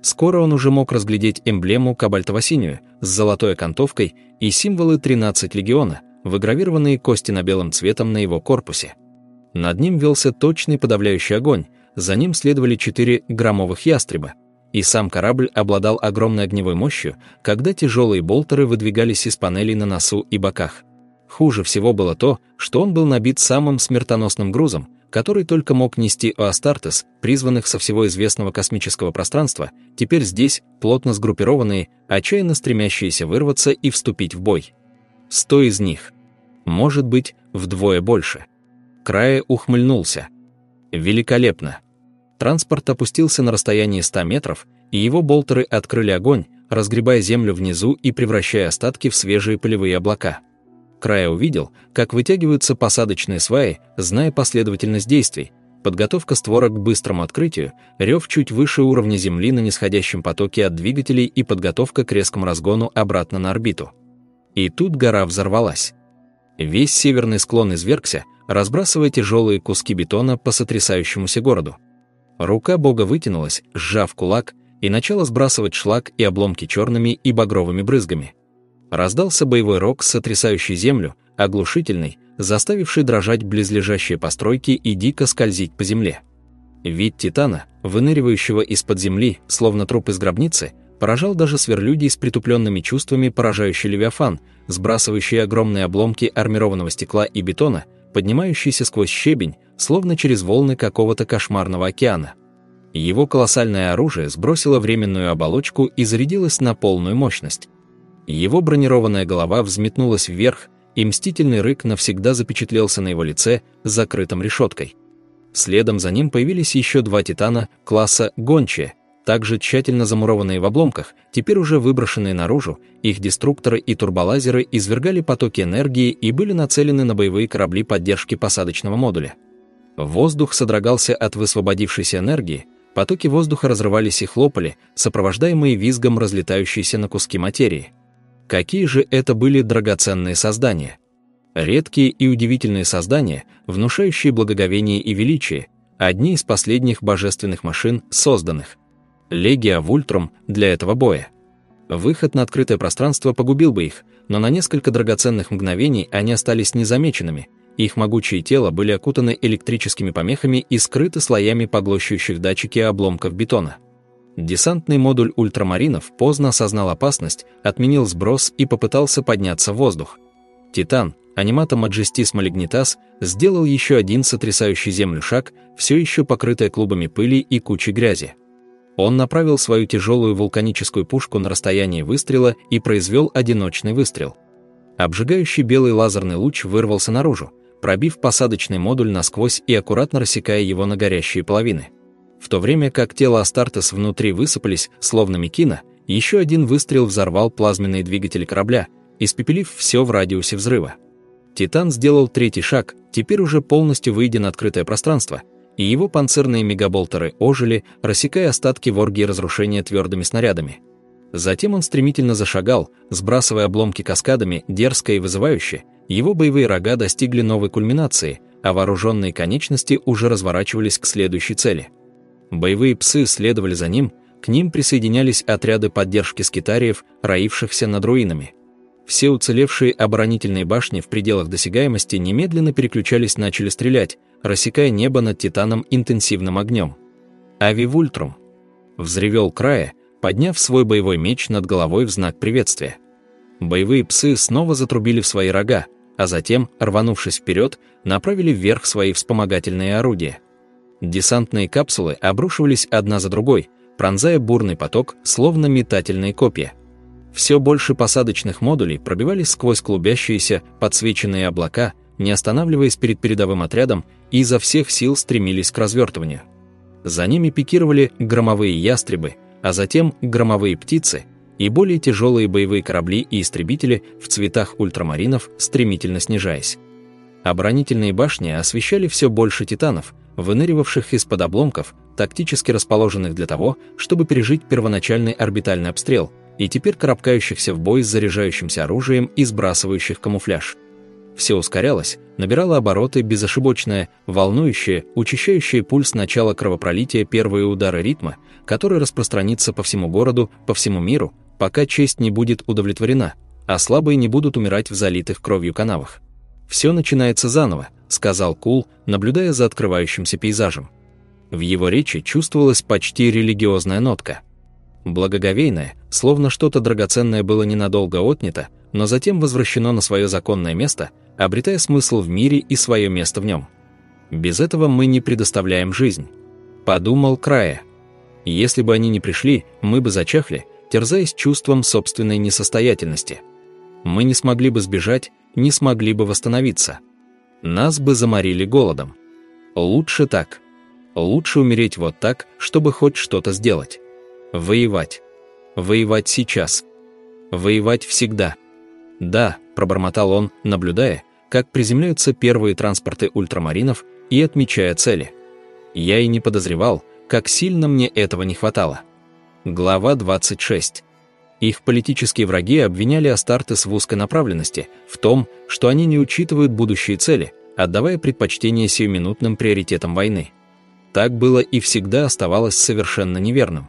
Скоро он уже мог разглядеть эмблему кабальтово-синюю с золотой окантовкой и символы 13 легиона, выгравированные кости на белым цветом на его корпусе. Над ним велся точный подавляющий огонь, за ним следовали четыре громовых ястреба, и сам корабль обладал огромной огневой мощью, когда тяжелые болтеры выдвигались из панелей на носу и боках. Хуже всего было то, что он был набит самым смертоносным грузом, который только мог нести Оастартес, призванных со всего известного космического пространства, теперь здесь, плотно сгруппированные, отчаянно стремящиеся вырваться и вступить в бой. Сто из них. Может быть, вдвое больше. Крае ухмыльнулся. Великолепно. Транспорт опустился на расстоянии 100 метров, и его болтеры открыли огонь, разгребая землю внизу и превращая остатки в свежие полевые облака. Края увидел, как вытягиваются посадочные сваи, зная последовательность действий, подготовка створок к быстрому открытию, рев чуть выше уровня Земли на нисходящем потоке от двигателей и подготовка к резкому разгону обратно на орбиту. И тут гора взорвалась. Весь северный склон извергся, разбрасывая тяжелые куски бетона по сотрясающемуся городу. Рука бога вытянулась, сжав кулак, и начала сбрасывать шлак и обломки черными и багровыми брызгами. Раздался боевой рок, сотрясающий землю, оглушительный, заставивший дрожать близлежащие постройки и дико скользить по земле. Вид Титана, выныривающего из-под земли, словно труп из гробницы, поражал даже сверлюдей с притупленными чувствами поражающий Левиафан, сбрасывающий огромные обломки армированного стекла и бетона, поднимающийся сквозь щебень, словно через волны какого-то кошмарного океана. Его колоссальное оружие сбросило временную оболочку и зарядилось на полную мощность. Его бронированная голова взметнулась вверх, и мстительный рык навсегда запечатлелся на его лице, закрытым решеткой. Следом за ним появились еще два титана класса «Гончие», также тщательно замурованные в обломках, теперь уже выброшенные наружу, их деструкторы и турболазеры извергали потоки энергии и были нацелены на боевые корабли поддержки посадочного модуля. Воздух содрогался от высвободившейся энергии, потоки воздуха разрывались и хлопали, сопровождаемые визгом разлетающейся на куски материи. Какие же это были драгоценные создания? Редкие и удивительные создания, внушающие благоговение и величие, одни из последних божественных машин, созданных – Легия Вультрум для этого боя. Выход на открытое пространство погубил бы их, но на несколько драгоценных мгновений они остались незамеченными, их могучие тела были окутаны электрическими помехами и скрыты слоями поглощающих датчики обломков бетона. Десантный модуль ультрамаринов поздно осознал опасность, отменил сброс и попытался подняться в воздух. Титан, анимата Majestis Malignitatis, сделал еще один сотрясающий землю шаг, все еще покрытая клубами пыли и кучей грязи. Он направил свою тяжелую вулканическую пушку на расстояние выстрела и произвел одиночный выстрел. Обжигающий белый лазерный луч вырвался наружу, пробив посадочный модуль насквозь и аккуратно рассекая его на горящие половины. В то время как тело Астартес внутри высыпались, словно мекина, еще один выстрел взорвал плазменные двигатели корабля, испепелив все в радиусе взрыва. Титан сделал третий шаг, теперь уже полностью выйдя на открытое пространство – и его панцирные мегаболтеры ожили, рассекая остатки ворги разрушения твердыми снарядами. Затем он стремительно зашагал, сбрасывая обломки каскадами, дерзко и вызывающе, его боевые рога достигли новой кульминации, а вооруженные конечности уже разворачивались к следующей цели. Боевые псы следовали за ним, к ним присоединялись отряды поддержки скитариев, роившихся над руинами. Все уцелевшие оборонительные башни в пределах досягаемости немедленно переключались начали стрелять, рассекая небо над Титаном интенсивным огнем. «Авивультрум!» — взревел Края, подняв свой боевой меч над головой в знак приветствия. Боевые псы снова затрубили в свои рога, а затем, рванувшись вперед, направили вверх свои вспомогательные орудия. Десантные капсулы обрушивались одна за другой, пронзая бурный поток, словно метательные копья. Все больше посадочных модулей пробивались сквозь клубящиеся, подсвеченные облака, не останавливаясь перед передовым отрядом, и изо всех сил стремились к развертыванию. За ними пикировали громовые ястребы, а затем громовые птицы и более тяжелые боевые корабли и истребители в цветах ультрамаринов, стремительно снижаясь. Оборонительные башни освещали все больше титанов, выныривавших из-под обломков, тактически расположенных для того, чтобы пережить первоначальный орбитальный обстрел, и теперь карабкающихся в бой с заряжающимся оружием и сбрасывающих камуфляж. Все ускорялось, набирало обороты безошибочное, волнующее, учащающее пульс начала кровопролития первые удары ритма, который распространится по всему городу, по всему миру, пока честь не будет удовлетворена, а слабые не будут умирать в залитых кровью канавах. «Все начинается заново», — сказал Кул, наблюдая за открывающимся пейзажем. В его речи чувствовалась почти религиозная нотка. Благоговейная, словно что-то драгоценное было ненадолго отнято, но затем возвращено на свое законное место, обретая смысл в мире и свое место в нем. Без этого мы не предоставляем жизнь. Подумал Края. Если бы они не пришли, мы бы зачахли, терзаясь чувством собственной несостоятельности. Мы не смогли бы сбежать, не смогли бы восстановиться. Нас бы заморили голодом. Лучше так. Лучше умереть вот так, чтобы хоть что-то сделать. Воевать. Воевать сейчас. Воевать всегда. «Да», – пробормотал он, наблюдая, как приземляются первые транспорты ультрамаринов и отмечая цели. Я и не подозревал, как сильно мне этого не хватало. Глава 26. Их политические враги обвиняли Астартес в узкой направленности, в том, что они не учитывают будущие цели, отдавая предпочтение сиюминутным приоритетам войны. Так было и всегда оставалось совершенно неверным.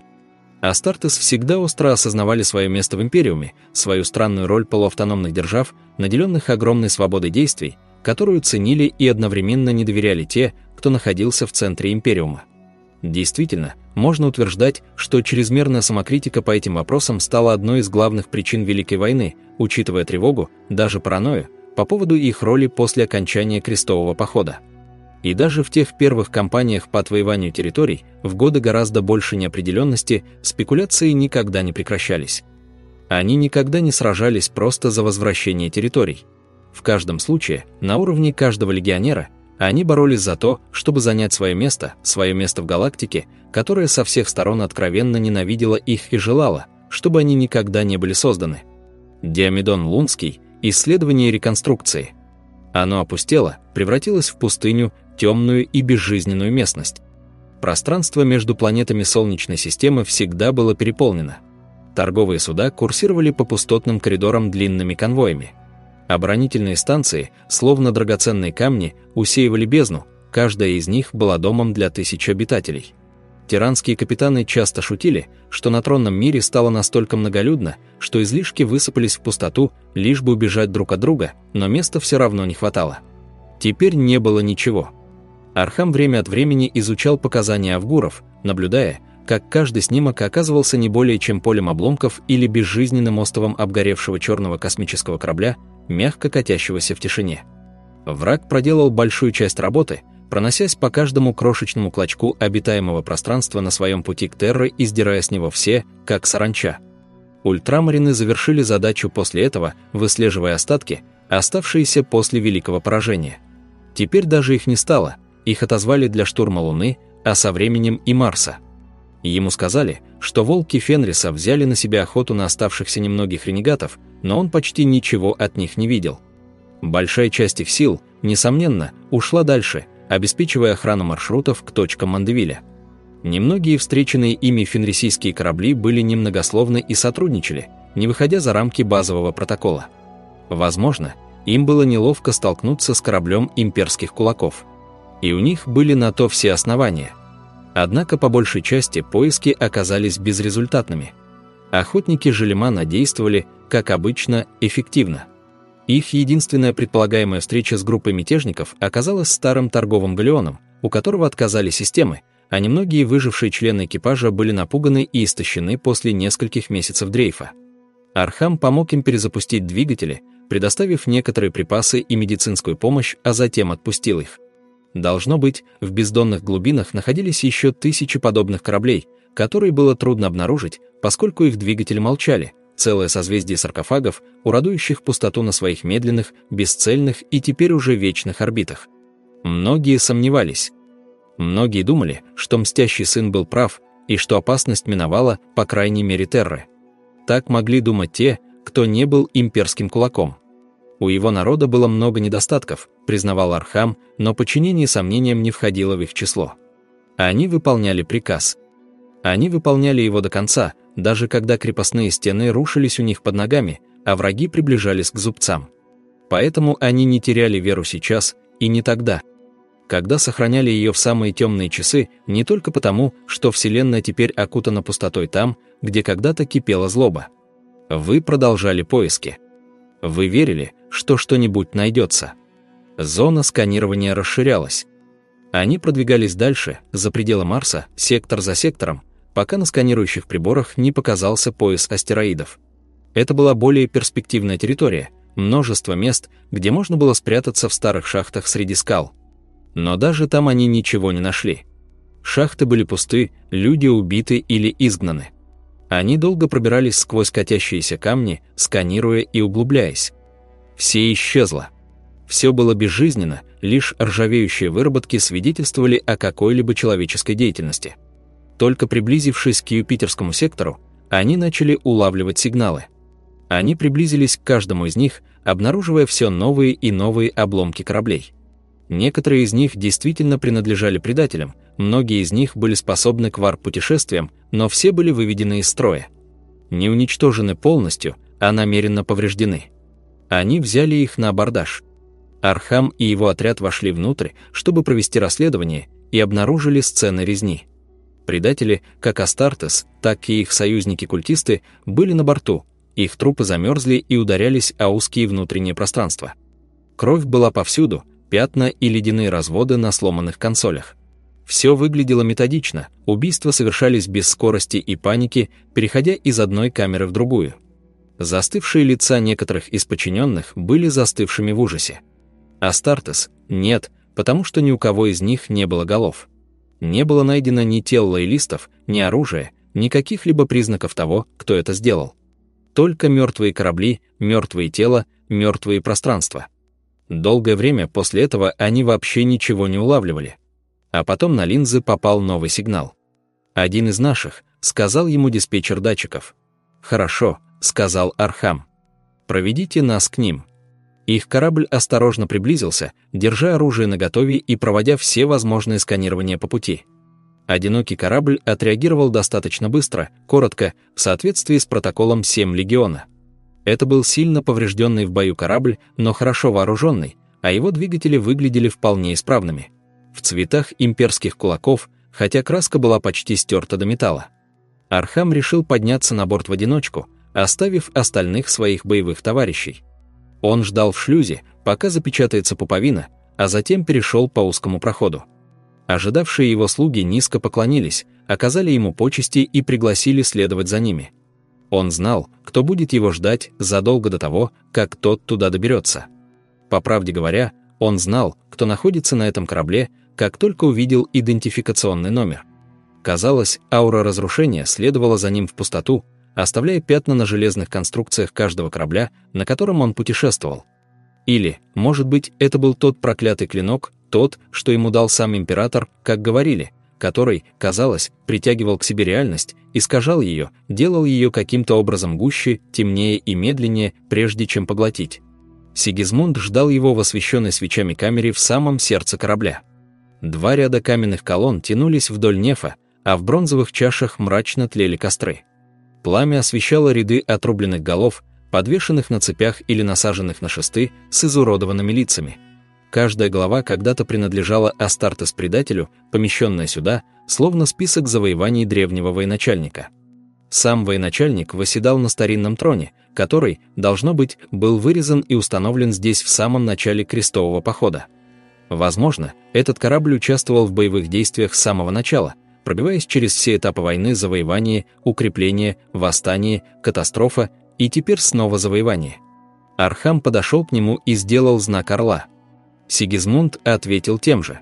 Астартес всегда остро осознавали свое место в Империуме, свою странную роль полуавтономных держав, наделенных огромной свободой действий, которую ценили и одновременно не доверяли те, кто находился в центре Империума. Действительно, можно утверждать, что чрезмерная самокритика по этим вопросам стала одной из главных причин Великой войны, учитывая тревогу, даже паранойю, по поводу их роли после окончания крестового похода. И даже в тех первых кампаниях по отвоеванию территорий, в годы гораздо больше неопределенности, спекуляции никогда не прекращались. Они никогда не сражались просто за возвращение территорий. В каждом случае, на уровне каждого легионера, они боролись за то, чтобы занять свое место, свое место в галактике, которая со всех сторон откровенно ненавидела их и желала, чтобы они никогда не были созданы. Диамедон Лунский «Исследование реконструкции». Оно опустело, превратилось в пустыню, темную и безжизненную местность. Пространство между планетами Солнечной системы всегда было переполнено. Торговые суда курсировали по пустотным коридорам длинными конвоями. Оборонительные станции, словно драгоценные камни, усеивали бездну, каждая из них была домом для тысяч обитателей. Терранские капитаны часто шутили, что на тронном мире стало настолько многолюдно, что излишки высыпались в пустоту, лишь бы убежать друг от друга, но места все равно не хватало. Теперь не было ничего – Архам время от времени изучал показания авгуров, наблюдая, как каждый снимок оказывался не более чем полем обломков или безжизненным островом обгоревшего черного космического корабля, мягко катящегося в тишине. Враг проделал большую часть работы, проносясь по каждому крошечному клочку обитаемого пространства на своем пути к Терры и сдирая с него все, как саранча. Ультрамарины завершили задачу после этого, выслеживая остатки, оставшиеся после великого поражения. Теперь даже их не стало – их отозвали для штурма Луны, а со временем и Марса. Ему сказали, что волки Фенриса взяли на себя охоту на оставшихся немногих ренегатов, но он почти ничего от них не видел. Большая часть их сил, несомненно, ушла дальше, обеспечивая охрану маршрутов к точкам Мандевиля. Немногие встреченные ими фенрисийские корабли были немногословны и сотрудничали, не выходя за рамки базового протокола. Возможно, им было неловко столкнуться с кораблем имперских кулаков – и у них были на то все основания. Однако по большей части поиски оказались безрезультатными. Охотники Жиллимана действовали, как обычно, эффективно. Их единственная предполагаемая встреча с группой мятежников оказалась старым торговым галеоном, у которого отказали системы, а немногие выжившие члены экипажа были напуганы и истощены после нескольких месяцев дрейфа. Архам помог им перезапустить двигатели, предоставив некоторые припасы и медицинскую помощь, а затем отпустил их. Должно быть, в бездонных глубинах находились еще тысячи подобных кораблей, которые было трудно обнаружить, поскольку их двигатели молчали, целое созвездие саркофагов, уродующих пустоту на своих медленных, бесцельных и теперь уже вечных орбитах. Многие сомневались. Многие думали, что мстящий сын был прав и что опасность миновала, по крайней мере, Терры. Так могли думать те, кто не был имперским кулаком. У его народа было много недостатков, признавал Архам, но подчинение сомнениям не входило в их число. Они выполняли приказ. Они выполняли его до конца, даже когда крепостные стены рушились у них под ногами, а враги приближались к зубцам. Поэтому они не теряли веру сейчас и не тогда, когда сохраняли ее в самые темные часы, не только потому, что Вселенная теперь окутана пустотой там, где когда-то кипела злоба. Вы продолжали поиски. Вы верили, что что-нибудь найдется. Зона сканирования расширялась. Они продвигались дальше, за пределы Марса, сектор за сектором, пока на сканирующих приборах не показался пояс астероидов. Это была более перспективная территория, множество мест, где можно было спрятаться в старых шахтах среди скал. Но даже там они ничего не нашли. Шахты были пусты, люди убиты или изгнаны. Они долго пробирались сквозь катящиеся камни, сканируя и углубляясь. Все исчезло. Все было безжизненно, лишь ржавеющие выработки свидетельствовали о какой-либо человеческой деятельности. Только приблизившись к Юпитерскому сектору, они начали улавливать сигналы. Они приблизились к каждому из них, обнаруживая все новые и новые обломки кораблей. Некоторые из них действительно принадлежали предателям, многие из них были способны к варп-путешествиям, но все были выведены из строя. Не уничтожены полностью, а намеренно повреждены. Они взяли их на абордаж. Архам и его отряд вошли внутрь, чтобы провести расследование, и обнаружили сцены резни. Предатели, как Астартес, так и их союзники-культисты, были на борту, их трупы замерзли и ударялись о узкие внутренние пространства. Кровь была повсюду, пятна и ледяные разводы на сломанных консолях. Все выглядело методично, убийства совершались без скорости и паники, переходя из одной камеры в другую. Застывшие лица некоторых из подчиненных были застывшими в ужасе. Астартес – нет, потому что ни у кого из них не было голов. Не было найдено ни тел лоялистов, ни оружия, ни каких-либо признаков того, кто это сделал. Только мертвые корабли, мертвые тела, мертвые пространства – Долгое время после этого они вообще ничего не улавливали. А потом на линзы попал новый сигнал. «Один из наших», — сказал ему диспетчер датчиков. «Хорошо», — сказал Архам. «Проведите нас к ним». Их корабль осторожно приблизился, держа оружие наготове и проводя все возможные сканирования по пути. Одинокий корабль отреагировал достаточно быстро, коротко, в соответствии с протоколом 7 легиона. Это был сильно поврежденный в бою корабль, но хорошо вооруженный, а его двигатели выглядели вполне исправными. В цветах имперских кулаков, хотя краска была почти стерта до металла. Архам решил подняться на борт в одиночку, оставив остальных своих боевых товарищей. Он ждал в шлюзе, пока запечатается пуповина, а затем перешел по узкому проходу. Ожидавшие его слуги низко поклонились, оказали ему почести и пригласили следовать за ними. Он знал, кто будет его ждать задолго до того, как тот туда доберется. По правде говоря, он знал, кто находится на этом корабле, как только увидел идентификационный номер. Казалось, аура разрушения следовала за ним в пустоту, оставляя пятна на железных конструкциях каждого корабля, на котором он путешествовал. Или, может быть, это был тот проклятый клинок, тот, что ему дал сам император, как говорили, который, казалось, притягивал к себе реальность, искажал ее, делал ее каким-то образом гуще, темнее и медленнее, прежде чем поглотить. Сигизмунд ждал его в освещенной свечами камере в самом сердце корабля. Два ряда каменных колонн тянулись вдоль нефа, а в бронзовых чашах мрачно тлели костры. Пламя освещало ряды отрубленных голов, подвешенных на цепях или насаженных на шесты с изуродованными лицами – Каждая глава когда-то принадлежала Астартес-предателю, помещенная сюда, словно список завоеваний древнего военачальника. Сам военачальник восседал на старинном троне, который, должно быть, был вырезан и установлен здесь в самом начале крестового похода. Возможно, этот корабль участвовал в боевых действиях с самого начала, пробиваясь через все этапы войны завоевание, укрепление, восстание, катастрофа и теперь снова завоевание. Архам подошел к нему и сделал знак орла – Сигизмунд ответил тем же.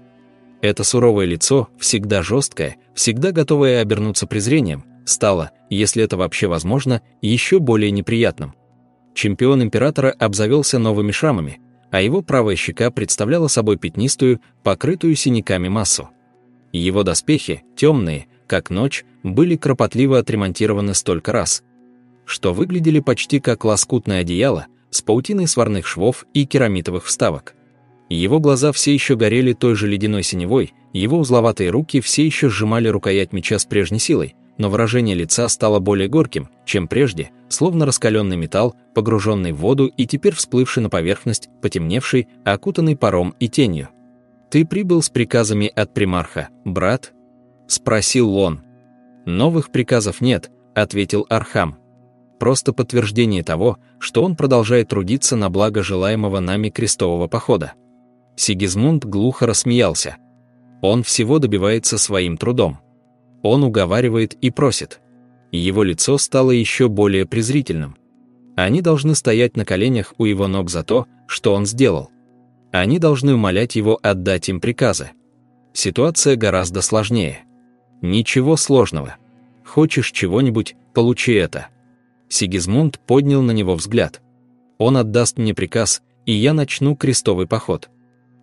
Это суровое лицо, всегда жесткое, всегда готовое обернуться презрением, стало, если это вообще возможно, еще более неприятным. Чемпион императора обзавелся новыми шрамами, а его правая щека представляла собой пятнистую, покрытую синяками массу. Его доспехи, темные, как ночь, были кропотливо отремонтированы столько раз, что выглядели почти как лоскутное одеяло с паутиной сварных швов и керамитовых вставок. Его глаза все еще горели той же ледяной синевой, его узловатые руки все еще сжимали рукоять меча с прежней силой, но выражение лица стало более горьким, чем прежде, словно раскаленный металл, погруженный в воду и теперь всплывший на поверхность, потемневший, окутанный паром и тенью. «Ты прибыл с приказами от примарха, брат?» — спросил он. «Новых приказов нет», — ответил Архам. «Просто подтверждение того, что он продолжает трудиться на благо желаемого нами крестового похода». Сигизмунд глухо рассмеялся. Он всего добивается своим трудом. Он уговаривает и просит. Его лицо стало еще более презрительным. Они должны стоять на коленях у его ног за то, что он сделал. Они должны умолять его отдать им приказы. Ситуация гораздо сложнее. Ничего сложного. Хочешь чего-нибудь, получи это. Сигизмунд поднял на него взгляд. Он отдаст мне приказ, и я начну крестовый поход.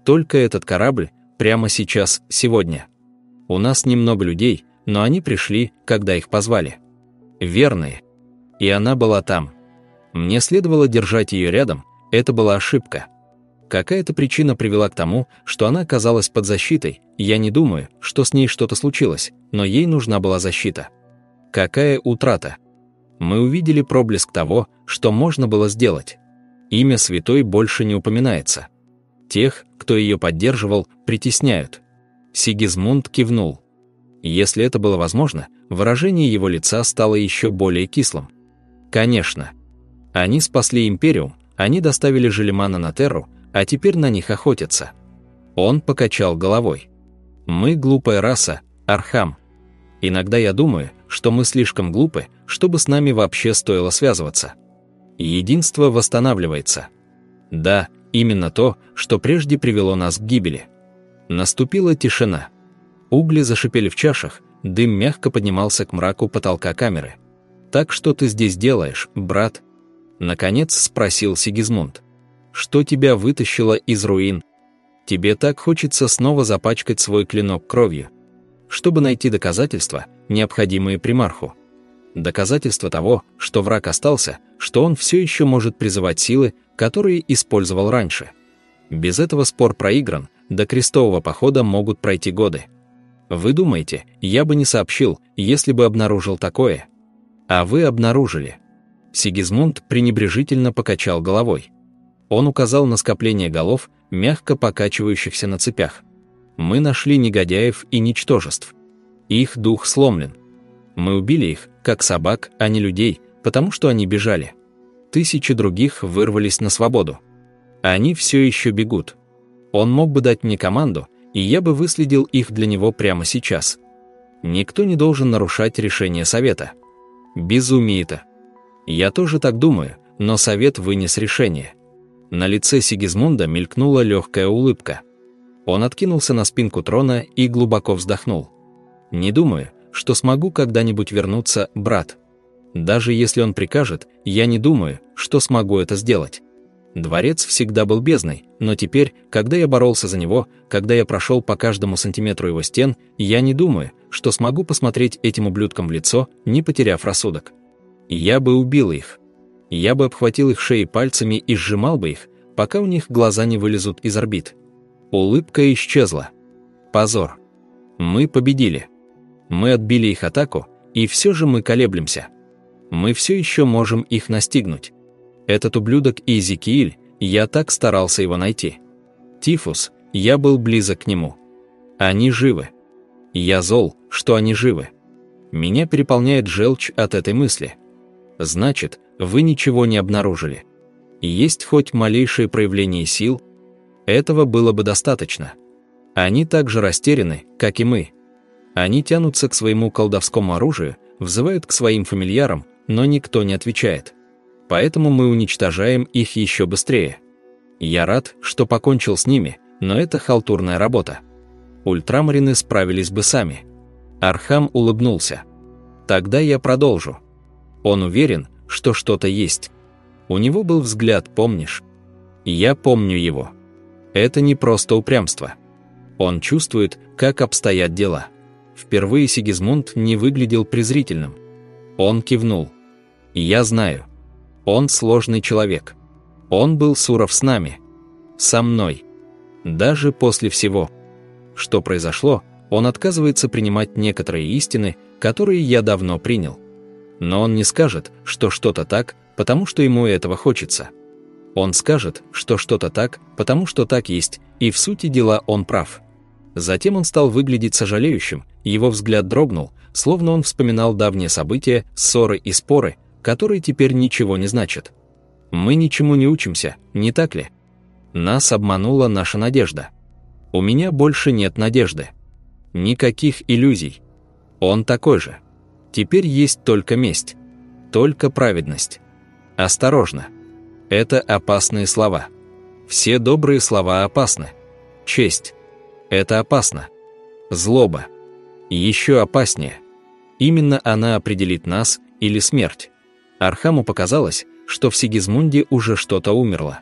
Только этот корабль, прямо сейчас, сегодня. У нас немного людей, но они пришли, когда их позвали. Верные. И она была там. Мне следовало держать ее рядом, это была ошибка. Какая-то причина привела к тому, что она оказалась под защитой, я не думаю, что с ней что-то случилось, но ей нужна была защита. Какая утрата? Мы увидели проблеск того, что можно было сделать. Имя святой больше не упоминается. Тех, кто ее поддерживал, притесняют. Сигизмунд кивнул. Если это было возможно, выражение его лица стало еще более кислым. Конечно. Они спасли Империум, они доставили Жиллимана на Терру, а теперь на них охотятся. Он покачал головой. Мы глупая раса, Архам. Иногда я думаю, что мы слишком глупы, чтобы с нами вообще стоило связываться. Единство восстанавливается. Да, именно то, что прежде привело нас к гибели. Наступила тишина. Угли зашипели в чашах, дым мягко поднимался к мраку потолка камеры. «Так что ты здесь делаешь, брат?» Наконец спросил Сигизмунд. «Что тебя вытащило из руин? Тебе так хочется снова запачкать свой клинок кровью. Чтобы найти доказательства, необходимые примарху. Доказательства того, что враг остался, что он все еще может призывать силы, которые использовал раньше. Без этого спор проигран, до крестового похода могут пройти годы. Вы думаете, я бы не сообщил, если бы обнаружил такое? А вы обнаружили. Сигизмунд пренебрежительно покачал головой. Он указал на скопление голов, мягко покачивающихся на цепях. Мы нашли негодяев и ничтожеств. Их дух сломлен. Мы убили их, как собак, а не людей, потому что они бежали. Тысячи других вырвались на свободу. Они все еще бегут. Он мог бы дать мне команду, и я бы выследил их для него прямо сейчас. Никто не должен нарушать решение совета. Безумие это. Я тоже так думаю, но совет вынес решение. На лице Сигизмунда мелькнула легкая улыбка. Он откинулся на спинку трона и глубоко вздохнул. «Не думаю, что смогу когда-нибудь вернуться, брат. Даже если он прикажет, я не думаю, что смогу это сделать. Дворец всегда был бездной, но теперь, когда я боролся за него, когда я прошел по каждому сантиметру его стен, я не думаю, что смогу посмотреть этим ублюдкам в лицо, не потеряв рассудок. Я бы убил их. Я бы обхватил их шеи пальцами и сжимал бы их, пока у них глаза не вылезут из орбит. Улыбка исчезла. Позор. Мы победили. Мы отбили их атаку, и все же мы колеблемся. Мы все еще можем их настигнуть. Этот ублюдок Изикииль, я так старался его найти. Тифус, я был близок к нему. Они живы. Я зол, что они живы. Меня переполняет желчь от этой мысли. Значит, вы ничего не обнаружили. Есть хоть малейшее проявление сил? Этого было бы достаточно. Они так же растеряны, как и мы. Они тянутся к своему колдовскому оружию, взывают к своим фамильярам, но никто не отвечает поэтому мы уничтожаем их еще быстрее. Я рад, что покончил с ними, но это халтурная работа. Ультрамарины справились бы сами. Архам улыбнулся. Тогда я продолжу. Он уверен, что что-то есть. У него был взгляд, помнишь? Я помню его. Это не просто упрямство. Он чувствует, как обстоят дела. Впервые Сигизмунд не выглядел презрительным. Он кивнул. «Я знаю. Он сложный человек. Он был суров с нами. Со мной. Даже после всего. Что произошло, он отказывается принимать некоторые истины, которые я давно принял. Но он не скажет, что что-то так, потому что ему этого хочется. Он скажет, что что-то так, потому что так есть, и в сути дела он прав. Затем он стал выглядеть сожалеющим, его взгляд дрогнул, словно он вспоминал давние события, ссоры и споры, которые теперь ничего не значат. Мы ничему не учимся, не так ли? Нас обманула наша надежда. У меня больше нет надежды. Никаких иллюзий. Он такой же. Теперь есть только месть. Только праведность. Осторожно. Это опасные слова. Все добрые слова опасны. Честь. Это опасно. Злоба. Еще опаснее. Именно она определит нас или смерть. Архаму показалось, что в Сигизмунде уже что-то умерло.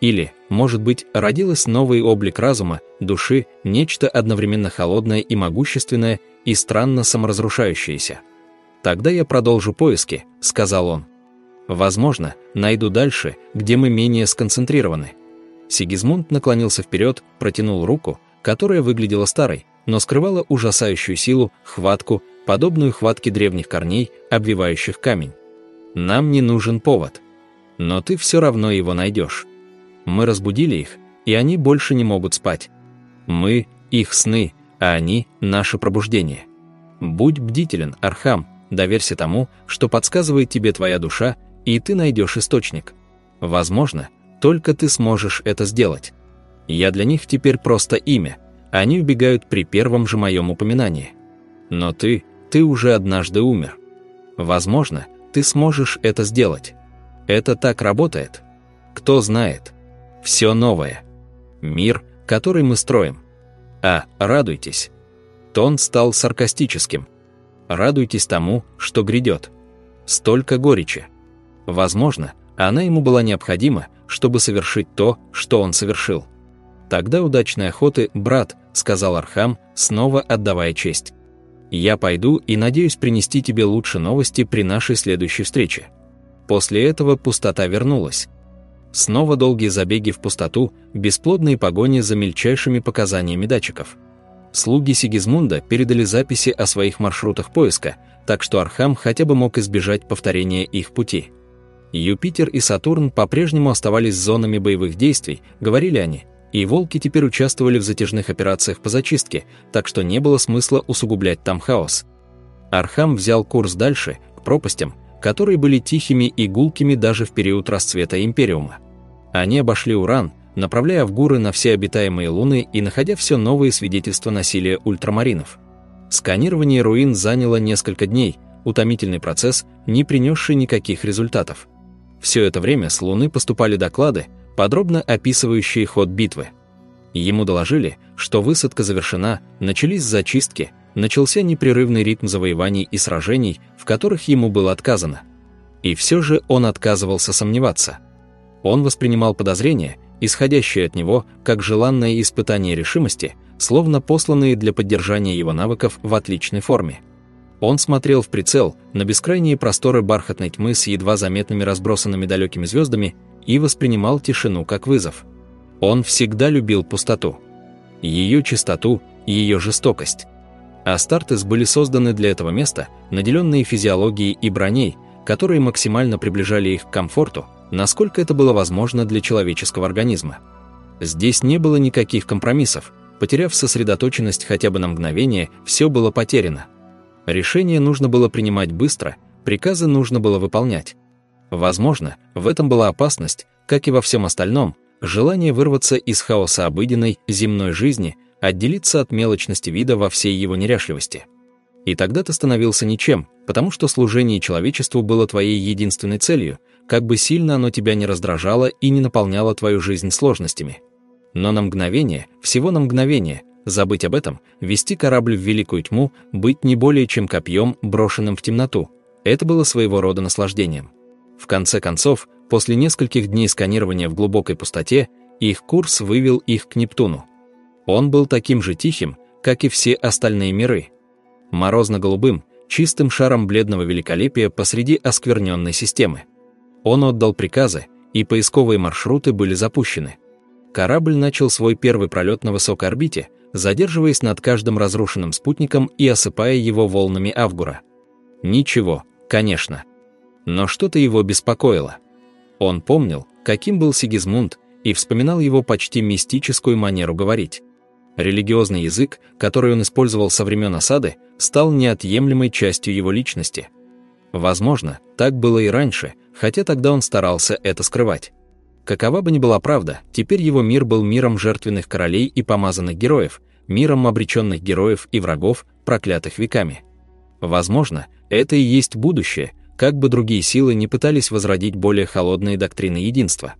Или, может быть, родилось новый облик разума, души, нечто одновременно холодное и могущественное, и странно саморазрушающееся. «Тогда я продолжу поиски», — сказал он. «Возможно, найду дальше, где мы менее сконцентрированы». Сигизмунд наклонился вперед, протянул руку, которая выглядела старой, но скрывала ужасающую силу, хватку, подобную хватке древних корней, обвивающих камень. Нам не нужен повод. Но ты все равно его найдешь. Мы разбудили их, и они больше не могут спать. Мы — их сны, а они — наше пробуждение. Будь бдителен, Архам, доверься тому, что подсказывает тебе твоя душа, и ты найдешь источник. Возможно, только ты сможешь это сделать. Я для них теперь просто имя. Они убегают при первом же моем упоминании. Но ты, ты уже однажды умер. Возможно, ты сможешь это сделать. Это так работает. Кто знает. Все новое. Мир, который мы строим. А, радуйтесь. Тон стал саркастическим. Радуйтесь тому, что грядет. Столько горечи. Возможно, она ему была необходима, чтобы совершить то, что он совершил. «Тогда удачной охоты, брат», — сказал Архам, снова отдавая честь. «Я пойду и надеюсь принести тебе лучшие новости при нашей следующей встрече». После этого пустота вернулась. Снова долгие забеги в пустоту, бесплодные погони за мельчайшими показаниями датчиков. Слуги Сигизмунда передали записи о своих маршрутах поиска, так что Архам хотя бы мог избежать повторения их пути. Юпитер и Сатурн по-прежнему оставались зонами боевых действий, говорили они, и волки теперь участвовали в затяжных операциях по зачистке, так что не было смысла усугублять там хаос. Архам взял курс дальше, к пропастям, которые были тихими и гулкими даже в период расцвета Империума. Они обошли Уран, направляя авгуры на все обитаемые луны и находя все новые свидетельства насилия ультрамаринов. Сканирование руин заняло несколько дней, утомительный процесс, не принесший никаких результатов. Все это время с Луны поступали доклады, подробно описывающие ход битвы. Ему доложили, что высадка завершена, начались зачистки, начался непрерывный ритм завоеваний и сражений, в которых ему было отказано. И все же он отказывался сомневаться. Он воспринимал подозрения, исходящие от него, как желанное испытание решимости, словно посланные для поддержания его навыков в отличной форме. Он смотрел в прицел на бескрайние просторы бархатной тьмы с едва заметными разбросанными далекими звездами и воспринимал тишину как вызов. Он всегда любил пустоту. Ее чистоту, ее жестокость. Астартес были созданы для этого места, наделенные физиологией и броней, которые максимально приближали их к комфорту, насколько это было возможно для человеческого организма. Здесь не было никаких компромиссов, потеряв сосредоточенность хотя бы на мгновение, все было потеряно. Решение нужно было принимать быстро, приказы нужно было выполнять. Возможно, в этом была опасность, как и во всем остальном, желание вырваться из хаоса обыденной, земной жизни, отделиться от мелочности вида во всей его неряшливости. И тогда ты становился ничем, потому что служение человечеству было твоей единственной целью, как бы сильно оно тебя не раздражало и не наполняло твою жизнь сложностями. Но на мгновение, всего на мгновение, забыть об этом, вести корабль в великую тьму, быть не более чем копьем, брошенным в темноту. Это было своего рода наслаждением. В конце концов, после нескольких дней сканирования в глубокой пустоте, их курс вывел их к Нептуну. Он был таким же тихим, как и все остальные миры. Морозно-голубым, чистым шаром бледного великолепия посреди оскверненной системы. Он отдал приказы, и поисковые маршруты были запущены. Корабль начал свой первый пролет на высокой орбите, задерживаясь над каждым разрушенным спутником и осыпая его волнами Авгура. Ничего, конечно. Но что-то его беспокоило. Он помнил, каким был Сигизмунд, и вспоминал его почти мистическую манеру говорить. Религиозный язык, который он использовал со времен осады, стал неотъемлемой частью его личности. Возможно, так было и раньше, хотя тогда он старался это скрывать. Какова бы ни была правда, теперь его мир был миром жертвенных королей и помазанных героев, миром обреченных героев и врагов, проклятых веками. Возможно, это и есть будущее, как бы другие силы не пытались возродить более холодные доктрины единства.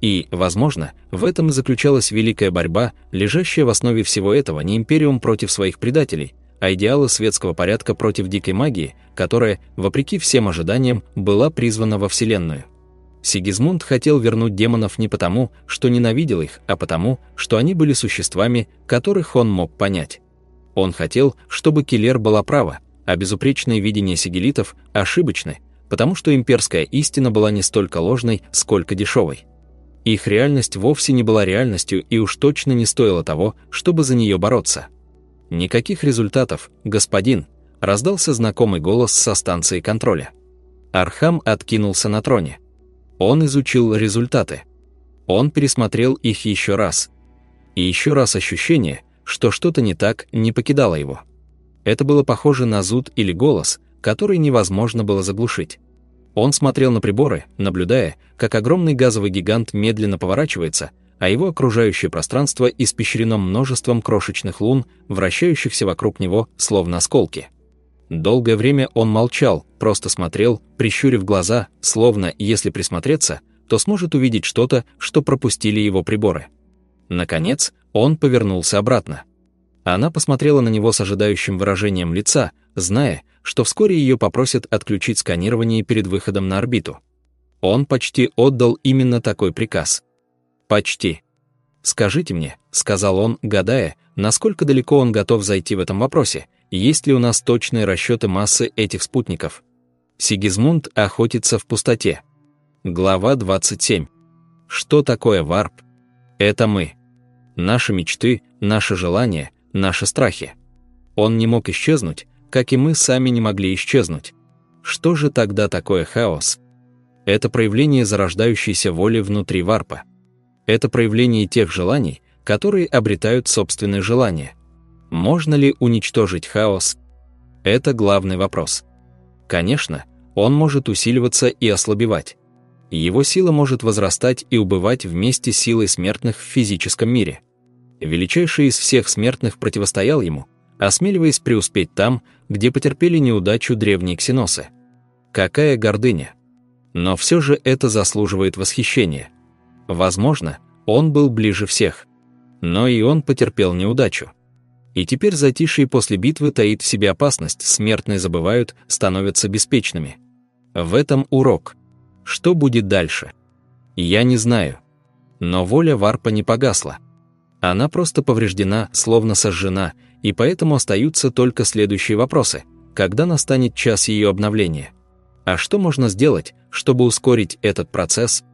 И, возможно, в этом и заключалась великая борьба, лежащая в основе всего этого не империум против своих предателей, а идеалы светского порядка против дикой магии, которая, вопреки всем ожиданиям, была призвана во Вселенную. Сигизмунд хотел вернуть демонов не потому, что ненавидел их, а потому, что они были существами, которых он мог понять. Он хотел, чтобы Киллер была права, а безупречное видение сигелитов ошибочны, потому что имперская истина была не столько ложной, сколько дешевой. Их реальность вовсе не была реальностью и уж точно не стоила того, чтобы за нее бороться. «Никаких результатов, господин», — раздался знакомый голос со станции контроля. Архам откинулся на троне. Он изучил результаты. Он пересмотрел их еще раз. И еще раз ощущение, что что-то не так, не покидало его. Это было похоже на зуд или голос, который невозможно было заглушить. Он смотрел на приборы, наблюдая, как огромный газовый гигант медленно поворачивается, а его окружающее пространство испещрено множеством крошечных лун, вращающихся вокруг него, словно осколки. Долгое время он молчал, просто смотрел, прищурив глаза, словно, если присмотреться, то сможет увидеть что-то, что пропустили его приборы. Наконец, он повернулся обратно. Она посмотрела на него с ожидающим выражением лица, зная, что вскоре ее попросят отключить сканирование перед выходом на орбиту. Он почти отдал именно такой приказ. «Почти». «Скажите мне», — сказал он, гадая, насколько далеко он готов зайти в этом вопросе, есть ли у нас точные расчеты массы этих спутников. Сигизмунд охотится в пустоте. Глава 27. Что такое варп? Это мы. Наши мечты, наши желания, наши страхи. Он не мог исчезнуть, как и мы сами не могли исчезнуть. Что же тогда такое хаос? Это проявление зарождающейся воли внутри варпа. Это проявление тех желаний, которые обретают собственные желания. Можно ли уничтожить хаос? Это главный вопрос. Конечно, он может усиливаться и ослабевать. Его сила может возрастать и убывать вместе с силой смертных в физическом мире. Величайший из всех смертных противостоял ему, осмеливаясь преуспеть там, где потерпели неудачу древние ксеносы. Какая гордыня! Но все же это заслуживает восхищения. Возможно, он был ближе всех. Но и он потерпел неудачу. И теперь затишье после битвы таит в себе опасность, смертные забывают, становятся беспечными. В этом урок. Что будет дальше? Я не знаю. Но воля Варпа не погасла. Она просто повреждена, словно сожжена, и поэтому остаются только следующие вопросы. Когда настанет час ее обновления? А что можно сделать, чтобы ускорить этот процесс